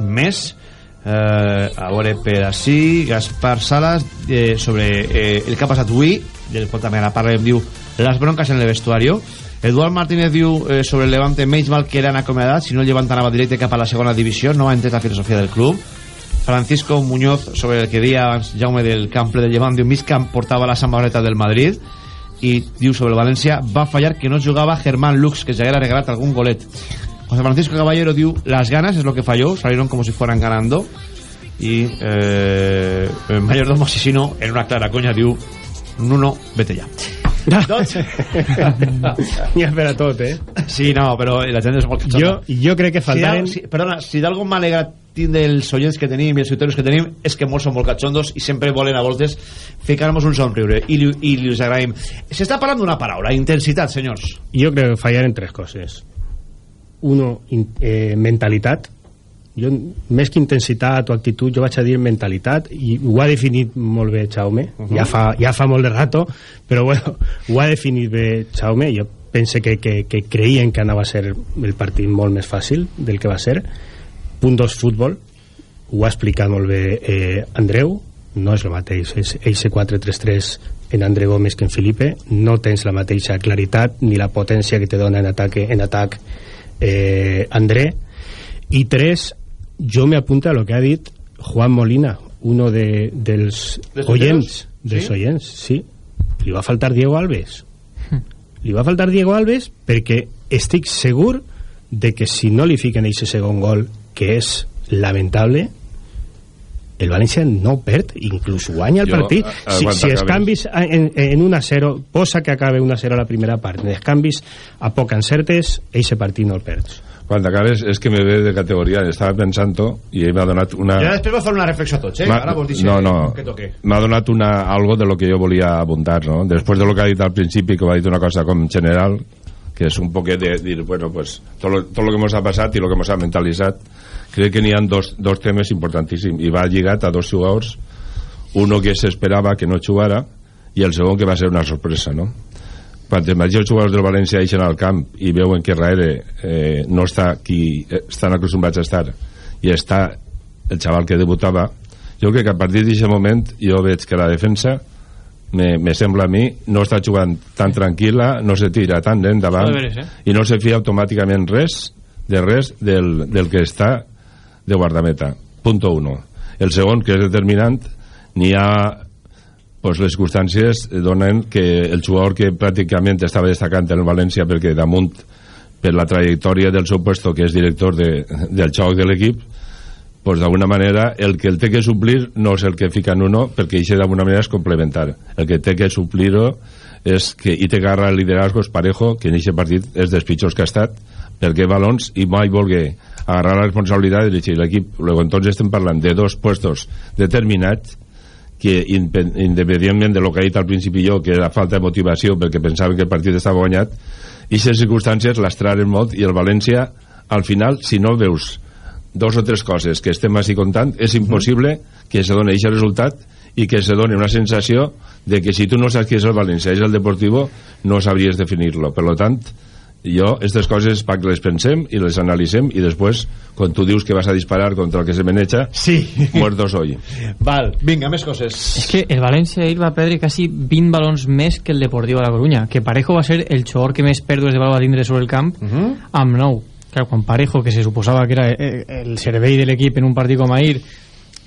Mes. Eh, a veure, per així, Gaspar Salas, eh, sobre eh, el que ha passat avui, del qual també ara parlem, diu, las broncas en el vestuario. Eduard Martínez diu eh, sobre el Levante menys mal que eren acomiadats si no el Levante anava directe cap a la segona divisió no ha entès la filosofia del club Francisco Muñoz sobre el que dia Jaume del cample del Llevant diu mig camp portava la samarreta del Madrid i diu sobre el València va fallar que no jugava Germán Lux que ja haguera regalat algun golet. José Francisco Caballero diu las ganas es lo que falló salieron como si fueran ganando. Y eh, Mayordomo Asesino en una clara coña diu Nuno, vete ya doncs... N'hi ha per a tot, eh? Sí, no, però la gent és molt Jo, jo crec que faltaren... Si, si, perdona, si d'algú m'alegra dels oients que tenim i els ciutadans que tenim és que molts són molt catxondos i sempre volen a voltes ficar-nos un somriure i, li, i li us agraïm. S'està parlant d'una paraula, intensitat, senyors. Jo crec que fallaren tres coses. Uno, in, eh, mentalitat. Jo, més que intensitat o actitud, jo vaig a dir mentalitat i ho ha definit molt bé Jaume. Uh -huh. ja, fa, ja fa molt de rato, però bueno, [laughs] ho ha definit bé Jaume. Jo pense que, que, que creien que anava a ser el partit molt més fàcil del que va ser. Punt 2, futbol. Ho ha explicat molt bé eh, Andreu. No és el mateix. És eixe 4-3-3 en André Gómez que en Felipe. No tens la mateixa claritat ni la potència que te dona en atac, en atac eh, André. I tres, jo me apunta a lo que ha dit Juan Molina, uno de, dels ¿Dels oyents, oyentes? dels ¿Sí? oyents, sí. Li va faltar Diego Alves. Li va faltar Diego Alves perquè estic segur de que si no li fiquen aquest segon gol, que és lamentable, el València no perd, inclús guanya el Jo, partit. Si, si els canvis en, en 1-0, posa que acabe 1-0 a la primera part, en els canvis a poc encertes, eixe partit no el perds. Quan acabes és que me ve de categoria, estava pensant-ho i ell m'ha donat una... Ja després va fer una reflexió a tots, eh? Ara no, no, que toque. m'ha donat una, algo de lo que jo volia apuntar, no? Després de lo que ha dit al principi, que ha dit una cosa com general, que és un poquet de dir, bueno, pues, tot lo, tot lo que ens ha passat i lo que ens ha mentalitzat, crec que n'hi ha dos, dos temes importantíssims, i va lligat a dos jugadors, uno que s'esperava que no jugara, i el segon que va ser una sorpresa, no? Quan els majors jugadors del València eixen al camp i veuen que darrere eh, no està qui eh, estan acostumbrats a estar. I està el xaval que debutava. Jo crec que a partir d'aquest moment jo veig que la defensa me, me sembla a mi no està jugant tan tranquil·la no se tira tant endavant Això de veres, eh? i no se fia automàticament res de res del, del que està de guardameta. Punto uno el segon que és determinant n'hi ha pues les circumstàncies donen que el jugador que pràcticament estava destacant en el València perquè damunt per la trajectòria del seu puesto que és director de, del xoc de l'equip pues d'alguna manera el que el té que suplir no és el que fica en uno perquè això d'alguna manera és complementar. El que té que suplir-ho és que i te agarra el liderazgo és parejo que en aquest partit és dels pitjors que ha estat perquè balons i mai volgué agarrar la responsabilitat de l'equip luego entonces estem parlant de dos puestos determinats que independentment de lo que ha dit al principi jo que era falta de motivació perquè pensaven que el partit estava guanyat i aquestes circumstàncies l'estraren molt i el València al final si no veus dos o tres coses que estem així contant és impossible que se doni aquest resultat i que se doni una sensació de que si tu no saps què és el València és el Deportivo no sabries definir-lo. Per lo tant jo, aquestes coses perquè les pensem i les analitzem i després, quan tu dius que vas a disparar contra el que se meneja, sí. muerto soy. [laughs] Val, vinga, més coses. És que el València ahir va perdre quasi 20 balons més que el Deportivo de la Coruña, que Parejo va ser el jugador que més pèrdues de baló va tindre sobre el camp, Uh -huh. amb 9. Clar, quan Parejo, que se suposava que era eh, el servei de l'equip en un partit com ahir,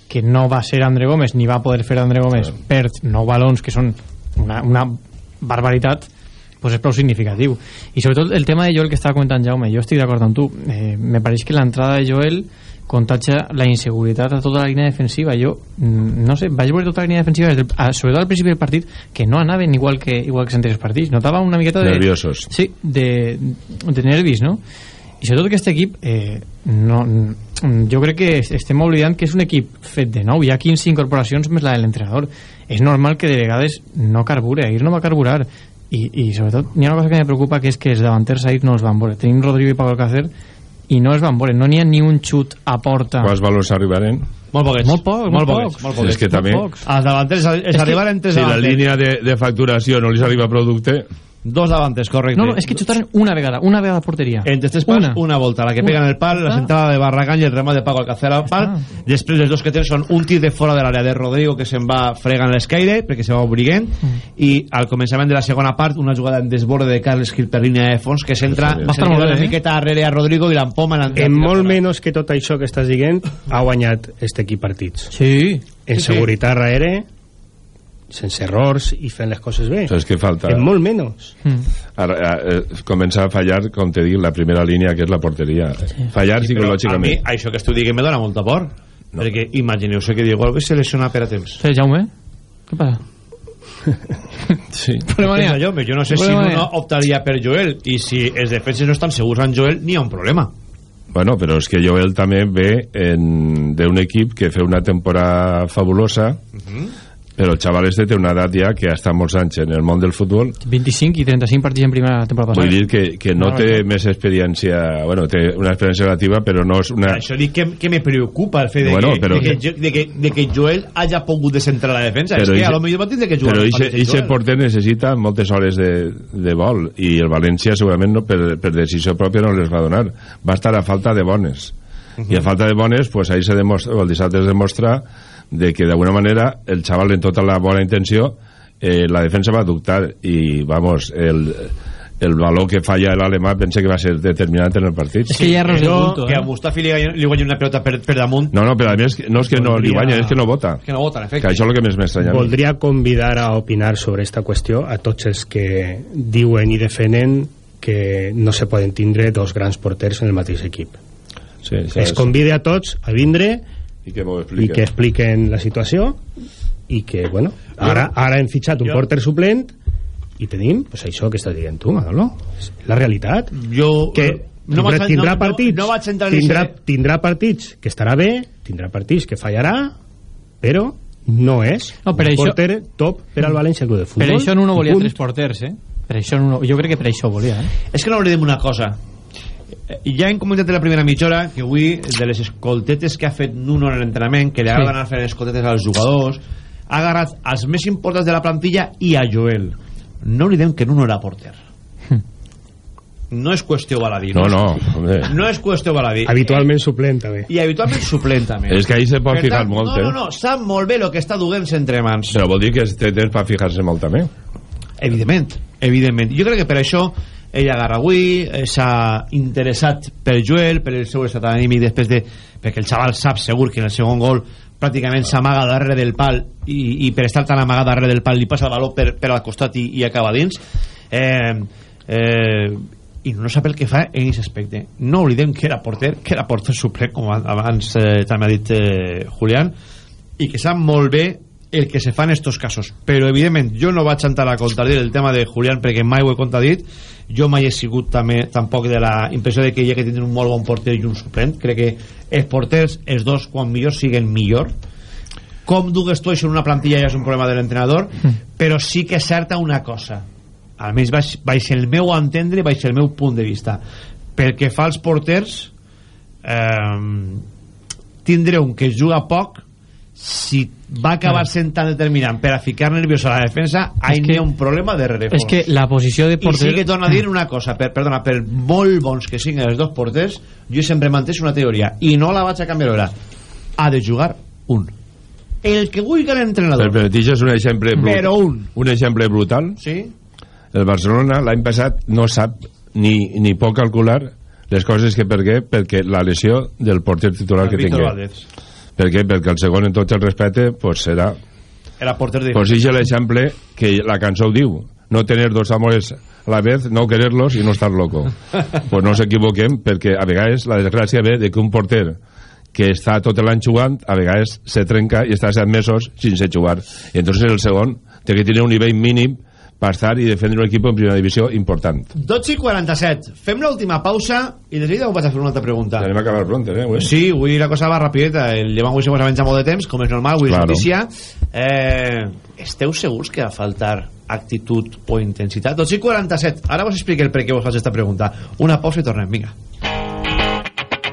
que no va ser André Gómez, ni va poder fer André Gómez, perd 9 balons, que són una, una barbaritat, pues és prou significatiu. I sobretot el tema de Joel que estava comentant Jaume, jo estic d'acord amb tu. Eh, me pareix que l'entrada de Joel contatja la inseguretat a tota la línia defensiva. Jo, mm, no sé, vaig veure tota la línia defensiva, del, a, sobretot al principi del partit, que no anaven igual que igual que els partits. Notava una miqueta de... Nerviosos. Sí, de, de nervis, no? I sobretot aquest equip, eh, no, mm, jo crec que estem oblidant que és un equip fet de nou. Hi ha 15 incorporacions més la de l'entrenador. És normal que de vegades no carbure, ahir no va carburar. I, i sobretot hi ha una cosa que me preocupa que és que els davanters ahir no els van veure. Tenim Rodrigo i Pablo Alcácer i no els van veure. No n'hi ha ni un xut a porta. Quants valors arribaren? Molt poquets. Molt pocs, molt poquets. pocs. Molt poquets. És que també... Els davanters es, que- arribaren tres Si la davanters. línia de, de facturació no li arriba producte... Dos davanters, correcte. No, no, és que xutaren una vegada, una vegada a porteria. Entre tres pals, una, Una. volta, la que pega en el pal, la Ah. sentada de Barragán i el remat de Paco Alcácer al pal. Després, els dos que tenen són un tir de fora de l'àrea de Rodrigo que se'n va fregant l'escaire perquè se va obriguent Mm. i al començament de la segona part una jugada en desborde de Carles Gil per línia de fons que s'entra Va estar molt bé, una eh? miqueta darrere a Rodrigo i l'empoma en en molt menys que tot això que estàs dient ha guanyat este equip partits sí, en Sí, sí. seguretat darrere sense errors i fent les coses bé Saps què falta? en molt menys Ara, eh, comença a fallar, com te dic, la primera línia, que és la porteria. Fallar Sí, psicològicament. A mi, això que tu digues me dona molta por. No. Perquè imagineu-se que Diego Alves se lesiona per a temps. Sí, Jaume, què passa? [laughs] sí. [laughs] Problema jo, jo no sé si no optaria per Joel i si els defenses no estan segurs en Joel n'hi ha un problema. Bueno, però és que Joel també ve en- d'un equip que fa una temporada fabulosa, però el xaval este té una edat ja que ha estat molts anys en el món del futbol 25 i 35 partits en primera temporada passada. Vull dir que, que no No, té no. més experiència... Bueno, té una experiència relativa, però no és una... Això dic que, que me preocupa el fet de, Bueno, que, però- de, que, jo- de, que, de que Joel haya pogut descentrar la defensa. és que a lo millor va tindre que jugar però Joel. porter necessita moltes hores de, de vol i el València segurament no, per, per decisió pròpia no les va donar va estar a falta de bones i a falta de bones, pues ahí se demostra, el dissabte es demostra de que d'alguna manera el xaval en tota la bona intenció eh, la defensa va dubtar i vamos, el, el valor que falla l'alemà pense que va ser determinant en el partit És que errors de Jo, bulto, que a eh? Mustafi li, li guanyi una pelota per, per damunt no, no, però a més no és que no li Voldria- guanya, és que no vota que no vota, en efecte. que això és el que més m'estranya. Voldria convidar a opinar sobre esta qüestió a tots els que diuen i defenen que no se poden tindre dos grans porters en el mateix equip. Sí, això Es és- convide a tots a vindre i que m'ho i expliquen. que expliquen la situació i que, bueno, ara, ara hem fitxat un Jo- porter suplent i tenim, pues això que estàs dient tu, Manolo. La realitat. Jo... Que no tindrà, vaig- tindrà no- no- partits, no vaig entrar en tindrà, tindrà partits que estarà bé, tindrà partits que fallarà, però no és No, per un això- porter top per al València Club de Futbol. Per això Nuno i volia punt. tres porters, eh? Per això Nuno, jo crec que per això volia, eh? És que no oblidem una cosa. Ja hem comentat en la primera mitja hora que avui, de les escoltetes que ha fet Nuno en l'entrenament, que li agrada Sí. anar fent escoltetes als jugadors, ha agarrat els més importants de la plantilla i a Joel. No oblidem que Nuno era porter. [laughs] No és qüestió baladí. no, no, home. No és qüestió baladí. Habitualment suplent, també. I habitualment suplent, també. [laughs] És que ahí se pot Per fijar tant, molt, no, eh? No, no, sap molt bé el que està duent entre mans. Però vol dir que té temps per fijar-se molt també. Evidentment, evidentment. Jo crec que per això ell agarra avui, eh, s'ha interessat per Joel, per el seu estat anímic després de... perquè el xaval sap segur que en el segon gol pràcticament s'amaga darrere del pal i, i per estar tan amagat darrere del pal li passa el valor per, per al costat i, i acaba dins. Eh, eh, i no sap el que fa en aquest aspecte. No oblidem que era porter que era porter suplent com abans eh, també ha dit eh, Julián i que sap molt bé el que se fa en estos casos. Però evidentment jo no vaig entrar a contradir el tema de Julián perquè mai ho he contradit jo mai he sigut també tampoc de la impressió de que hi ha que tindre un molt bon porter i un suplent. Crec que els porters, els dos quan millor siguen millor. Com dugues tu això en una plantilla ja és un problema de l'entrenador. Però sí que és certa una cosa. Almenys vaig, vaig el meu entendre vaig el meu punt de vista. Pel que fa als porters eh, tindré un que juga poc si va acabar sent tan determinant per a ficar nerviós a la defensa ahí n'hi ha un problema de reforç És que la posició de i porter... sí que torno a dir una cosa per, perdona, per molt bons que siguin els dos porters jo sempre mantès una teoria i no la vaig a canviar ara ha de jugar un. El que vulgui l'entrenador. Però, però això és un exemple brut- Però un. un exemple brutal. Sí? el Barcelona l'any passat no sap ni, ni pot calcular les coses que per què perquè la lesió del porter titular El que Víctor tingui. Valdés. Per què? perquè el segon en tot el respecte pues serà era porter de pues és l'exemple que la cançó ho diu. No tener dos amores a la vez no quererlos y no estar loco. [laughs] Pues no ens equivoquem perquè a vegades la desgràcia ve de que un porter que està tot l'any jugant a vegades se trenca i està set mesos sense jugar. I entonces el segon té que tenir un nivell mínim per estar i defendre un equip en primera divisió important 12 i 47 fem l'última pausa i de seguida us vaig a fer una altra pregunta anem a acabar pronto eh, avui? Sí, avui la cosa va rapideta. El llevant avui se mos menjat molt de temps, com és normal, avui Claro. és notícia. Eh, esteu segurs que va faltar actitud o intensitat? 12 i 47. Ara vos explico el per què vos faig esta pregunta. Una pausa i tornem, vinga.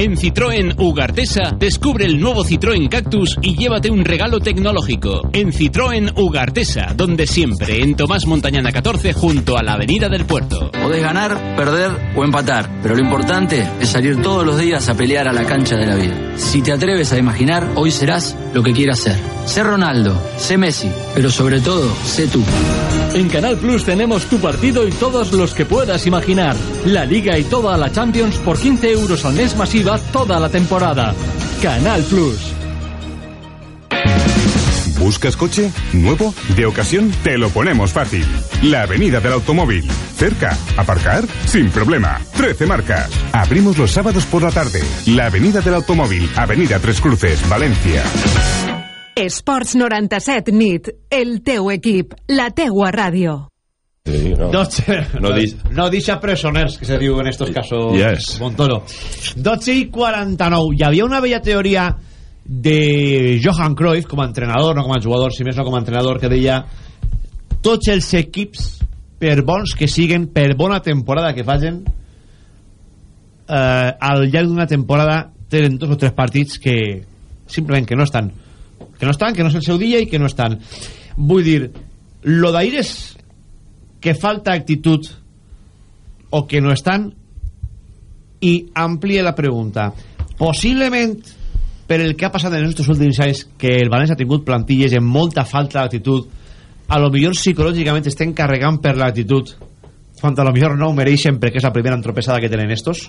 En Citroën Ugartesa, descubre el nuevo Citroën Cactus y llévate un regalo tecnológico. En Citroën Ugartesa, donde siempre, en Tomás Montañana 14, junto a la Avenida del Puerto. Podés ganar, perder o empatar, pero lo importante es salir todos los días a pelear a la cancha de la vida. Si te atreves a imaginar, hoy serás lo que quieras ser. Sé Ronaldo, sé Messi, pero sobre todo, sé tú. En Canal Plus tenemos tu partido y todos los que puedas imaginar. La Liga y toda la Champions por 15 euros al mes masiva toda la temporada. Canal Plus. ¿Buscas coche? ¿Nuevo? ¿De ocasión? Te lo ponemos fácil. La Avenida del Automóvil. Cerca. ¿Aparcar? Sin problema. 13 marcas. Abrimos los sábados por la tarde. La Avenida del Automóvil. Avenida Tres Cruces, Valencia. Esports 97 nit, el teu equip, la teua ràdio. Sí, no. 12... No dis- no deixa presoners, que se diu en estos casos. Yes. Montoro. 12 i 49. Hi havia una bella teoria de Johan Cruyff com a entrenador, no com a jugador, si més no com a entrenador, que deia tots els equips, per bons que siguen, per bona temporada que facin, eh, al llarg d'una temporada tenen dos o tres partits que simplement que no estan que no estan, que no és el seu dia i que no estan. Vull dir lo d'ahir és que falta actitud o que no estan i amplie la pregunta. Possiblement per el que ha passat en aquests últims anys que el València ha tingut plantilles amb molta falta d'actitud a lo millor psicològicament estem carregant per l'actitud quan a lo millor no ho mereixen perquè és la primera entropesada que tenen estos.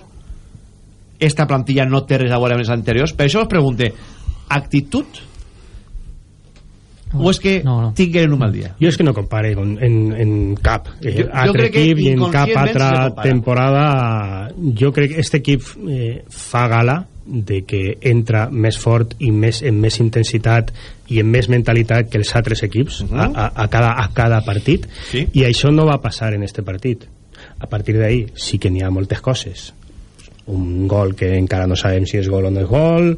Esta plantilla no té res a veure amb les anteriors. Per això us pregunte actitud o és que no, no. tinguin un mal dia Jo és que no compare con, en, en cap eh, Jo- jo altre equip i en cap altra temporada jo crec que este equip eh, fa gala de que entra més fort i més, amb més intensitat i amb més mentalitat que els altres equips Mhm. a, a, a, cada, a cada partit Sí. i això no va passar en este partit a partir d'ahí sí que n'hi ha moltes coses un gol que encara no sabem si és gol o no és gol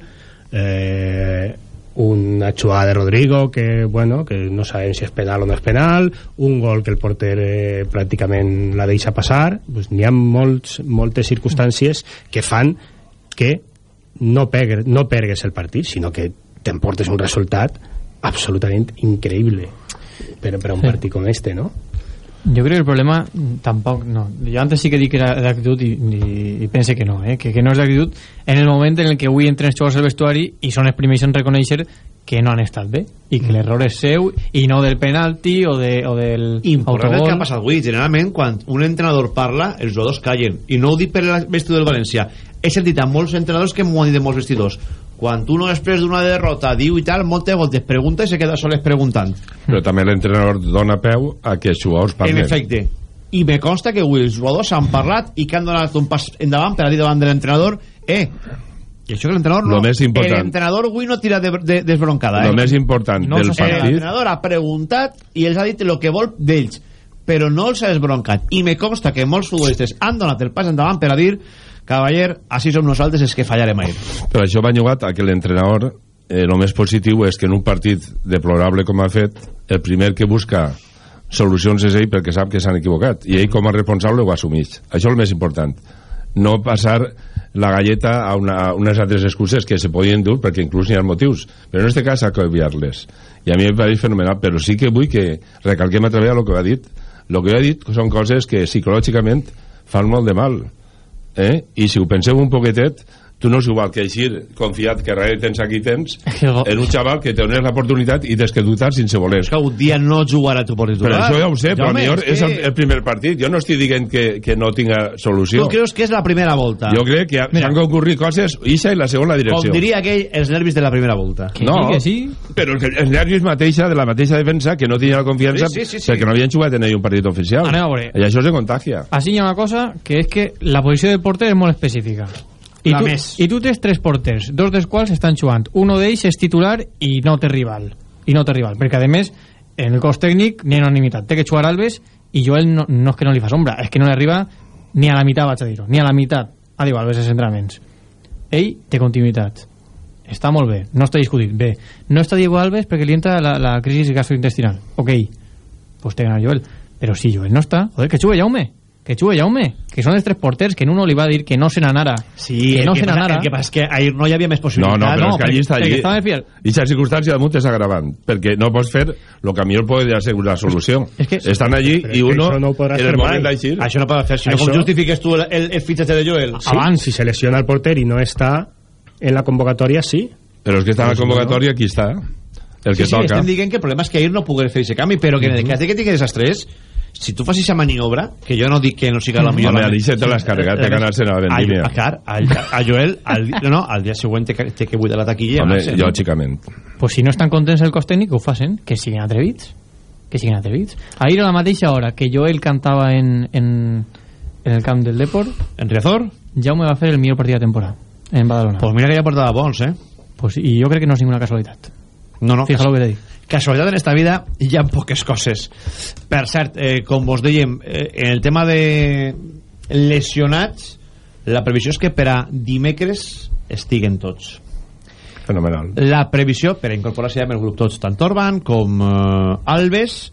eh, una jugada de Rodrigo que, bueno, que no sabem si és penal o no és penal un gol que el porter eh, pràcticament la deixa passar pues, n'hi ha molts, moltes circumstàncies que fan que no, pegues, no pergues el partit sinó que t'emportes un resultat absolutament increïble per, per a un Sí. partit com este no? Jo crec que el problema mm, tampoc, no. Jo antes sí que dic que era d'actitud i, i, i pense que no, eh? que, que no és d'actitud en el moment en el que avui entren els jugadors al vestuari i són els primers en reconèixer que no han estat bé i que l'error és seu i no del penalti o, de, o del Important el autogol. que ha passat avui. Generalment, quan un entrenador parla, els jugadors callen. I no ho dic per el vestidor del València. He sentit a molts entrenadors que m'ho han dit de molts vestidors. Quan uno després d'una derrota diu i tal, moltes voltes pregunta i se queda soles preguntant. Però també l'entrenador dona peu a que els jugadors En parlen. efecte. I me consta que avui els jugadors han parlat i que han donat un pas endavant per a dir davant de l'entrenador eh, i això que l'entrenador no... Lo. L'entrenador avui no tira de, de, desbroncada. Lo eh? més important del Eh, partit... L'entrenador ha preguntat i els ha dit el que vol d'ells però no els ha desbroncat i me consta que molts futbolistes han donat el pas endavant per a dir cavaller, així som nosaltres els que fallarem ahir. Però això va llogat a que l'entrenador eh, el més positiu és que en un partit deplorable com ha fet el primer que busca solucions és ell perquè sap que s'han equivocat. I ell com a responsable ho assumeix. Això és el més important. No passar la galleta a, una, a unes altres excuses que se podien dur perquè inclús n'hi ha motius. Però en aquest cas ha que obviar-les. I a mi em pareix fenomenal. Però sí que vull que recalquem a través del que ha dit. El que ha dit són coses que psicològicament fan molt de mal eh? i si ho penseu un poquetet tu no és igual que eixir confiat que darrere tens aquí tens [laughs] en un xaval que té l'oportunitat i tens que dubtar sense voler. Que un dia no jugarà tu por titular però això ja ho sé, però Jaume, millor és és que- el, el primer partit. Jo no estic dient que, que no tinga solució. Tu creus que és la primera volta? Jo crec que s'han concurrit coses ixa i la segona direcció. Com diria aquell, els nervis de la primera volta. No, però que els nervis mateixa de la mateixa defensa que no tenia la confiança Sí, sí, sí, sí. perquè no havien jugat en ell un partit oficial. Anem a veure. i això se contagia. Així hi ha una cosa que és que la posició del porter és molt específica. I La tu, més. I tu tens tres porters, dos dels quals estan jugant. Uno d'ells és titular i no té rival. I no té rival, perquè a més, en el cos tècnic n'hi ha unanimitat. Té que jugar Alves i Joel no, no és que no li fa sombra, és que no li arriba ni a la meitat, vaig a dir-ho, ni a la meitat. Ha diu Alves els entrenaments. Ell té continuïtat. Està molt bé, no està discutit. Bé, no està Diego Alves perquè li entra la, la crisi gastrointestinal. Ok, pues té que anar Joel. Però si Joel no està, joder, que jugue Jaume. Que jugue Jaume. Que són els tres porters que en uno li va dir que no se n'anara. Sí, que no se n'anara. el que passa és que ahir no hi havia més No, possibilitats no, però és que allí està allí. I aquesta circumstància damunt és agravant, perquè no pots fer el que millor podria ser una solució. És que- Estan allí i uno no en el moment d'eixir... Això no pots fer, si no, Això- com justifiques tu el, el, el fitxatge de Joel? Sí, si se lesiona el porter y no está en la convocatoria, sí. Però és que està en la no. convocatòria, aquí està. El que sí, sí, toca. estem dient que el problema és que ahir no pogués fer aquest canvi, però que en el cas de que tingués els tres, si tu facis a maniobra, que jo no dic que no siga la millor... Home, la- Alicia te l'has carregat, té que anar-se'n a la vendimia. A, a, clar, a, a Joel, al, no, no, al dia següent té que, té que buidar la taquilla. Home, no? lògicament. pues si no estan contents el cos tècnic, que ho facin, que siguin atrevits. Que siguin atrevits. Ahir a la mateixa hora que Joel cantava en, en, en el camp del Deport, en Riazor, Jaume va fer el millor partit de temporada en Badalona. Pues mira que ja portava bons, eh? Pues, I jo crec que no és ninguna casualitat. No, no, Fija lo que te dic. Casualitat en esta vida hi ha poques coses per cert, eh, com vos dèiem eh, en el tema de lesionats la previsió és que per a dimecres estiguen tots Fenomenal. la previsió per a incorporar-se ja amb el grup tots tant Orban com eh, Alves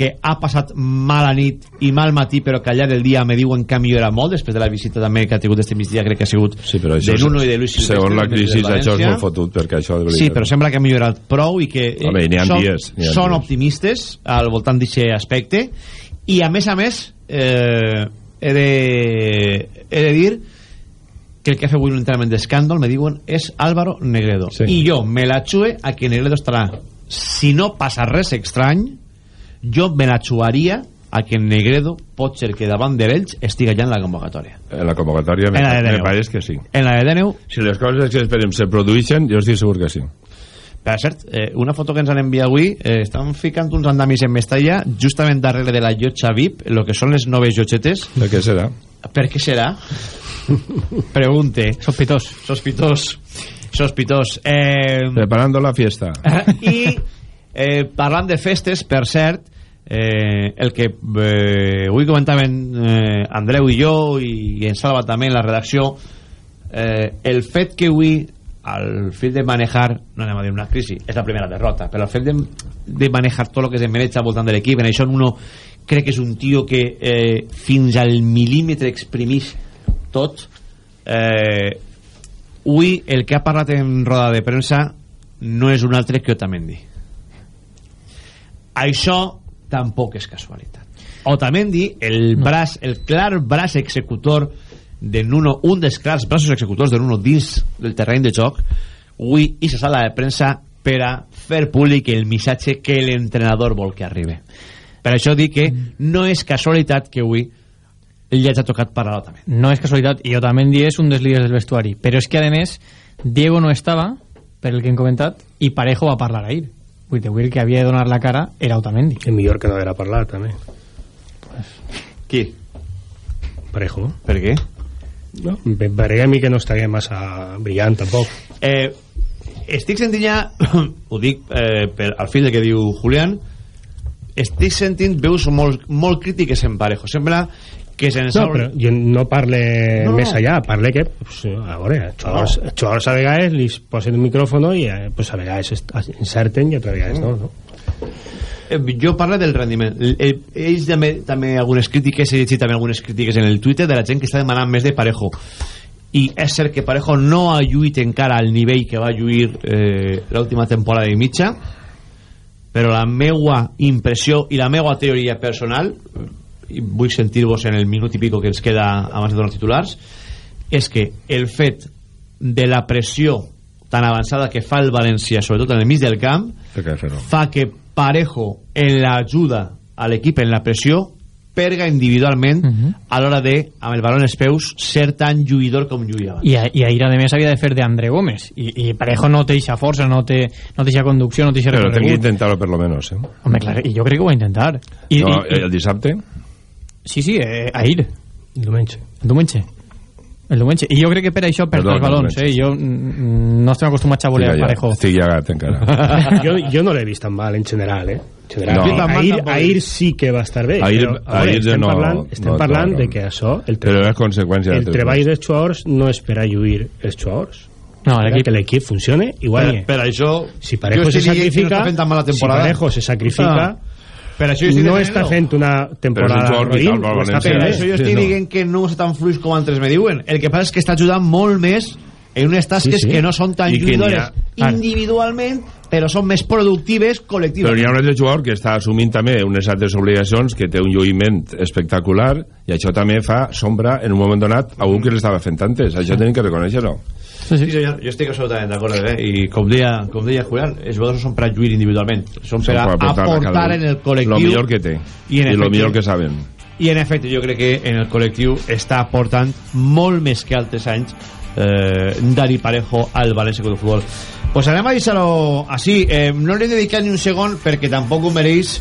que ha passat mala nit i mal matí però que al llarg del dia me diuen que ha millorat molt després de la visita també que ha tingut este migdia crec que ha sigut Sí, però això de Nuno i de Luis Silvestre segons la crisi això és molt fotut perquè això Sí, però sembla que ha millorat prou i que eh, Home, ha són, dies, ha són dies. optimistes al voltant d'aquest aspecte i a més a més eh, he, de, he de dir que el que ha fet avui un entrenament d'escàndol me diuen és Álvaro Negredo Sí. i jo me la xue a que Negredo estarà si no passa res estrany jo me la xuaria a que Negredo pot ser que davant d'ells estiga ja en la convocatòria En la convocatòria me, En la de me pareix que sí. en la de Deneu Si les coses que esperem se produeixen, jo estic segur que sí. Per cert, eh, una foto que ens han enviat avui eh, estan ficant uns andamis en Mestalla justament darrere de la llotja VIP el que són les noves llotxetes Per què serà? per què serà? pregunte sospitós sospitós sospitós eh, Preparando la fiesta. i eh, parlant de festes per cert eh, el que eh, avui comentaven eh, Andreu i jo i, en Salva també en la redacció eh, el fet que avui al fet de manejar no anem a dir una crisi, és la primera derrota però el fet de, de manejar tot el que maneja al voltant de l'equip, en això uno crec que és un tio que eh, fins al mil·límetre exprimís tot eh, avui el que ha parlat en roda de premsa no és un altre que Otamendi això tampoc és casualitat Otamendi, el braç, el clar braç executor de Nuno, un dels clars braços executors de Nuno dins del terreny de joc, avui i sa sala de premsa per a fer públic el missatge que l'entrenador vol que arribi. Per això dic que no és casualitat que avui ell ja ha tocat parlar Otamendi. No és casualitat, i Otamendi és un dels líders del vestuari. Però és que, a més, Diego no estava, per el que hem comentat, i Parejo va parlar ahir. Vull dir, el que havia de donar la cara era Otamendi. El millor que no haguera parlat, també. Qui? Parejo. Per què? No, em pareix a mi que no estaria massa brillant, tampoc. Eh, estic sentint ja, [coughs] ho dic eh, per, al fil de que diu Julián, estic sentint veus molt, molt crítiques en Parejo. Sembla que se'n No, però jo no parle No, no. més allà, parle que, pues, a veure, jugadors, els jugadors a vegades li posen un micròfono i eh, pues, a vegades encerten i altres vegades no, no? Eh, jo parlo del rendiment. El- el- ells també, també algunes crítiques he llegit també algunes crítiques en el Twitter de la gent que està demanant més de Parejo. I és cert que Parejo no ha lluit encara al nivell que va lluir eh, l'última temporada i mitja però la meua impressió i la meua teoria personal vull sentir-vos en el minut i pico que ens queda abans de donar titulars és que el fet de la pressió tan avançada que fa el València sobretot en el mig del camp fa que Parejo en l'ajuda a l'equip en la pressió perga individualment a l'hora de, amb el baló en els peus ser tan lluïdor com lluïa I, a- i ahir, a més, havia de fer de André Gómez. I, i Parejo no té eixa força, no té, no té eixa conducció, no té eixa Però tenc que intentar-ho per lo menos, eh? Home, clar, i jo crec que ho va intentar. I, no, i, i, el dissabte? Sí, sí, eh, ahir. El diumenge. El diumenge. El diumenge. I jo crec que per això perd Perdó, els balons, eh? Jo mm, no estem acostumats a voler Estic allà, Parejo. Estic llegat encara. [laughs] jo, jo no l'he vist tan mal en general, eh? En general. No. ahir, Ahir- ahir sí que va estar bé. Ahir- però, ahir estem no- parlant, estem no, parlant no, no. de que això... El Però és conseqüència el treball dels jugadors no és per a lluir els jugadors. No, l'equip- que l'equip funcione i guanyi. Per- per això, si jo Parejo se no sacrifica, mala si. Parejo se sacrifica, Ah. Per això no està fent una temporada roïn, ho està fent Per això jo estic Sí, no. dient que no és tan fluix com altres me diuen. El que passa és que està ajudant molt més en unes tasques Sí, sí. que no són tan lluïdores ha- individualment, però són més productives Però n'hi col·lectivament. ha un altre jugador que està assumint també unes altres obligacions, que té un lluïment espectacular, i això també fa sombra en un moment donat a un que l'estava fent antes. Això tenim que reconèixer-ho. Sí, sí, senyor, jo estic absolutament d'acord eh? i com deia, com deia Julián els jugadors no són per a lluir individualment són per a Són per aportar en el col·lectiu Lo millor que té. I en I lo efecte- millor que saben. i en efecte jo crec que en el col·lectiu està aportant molt més que altres anys eh, Dani Parejo al València Club de Futbol pues anem a deixar-ho així eh, no li he dedicat ni un segon perquè tampoc ho mereix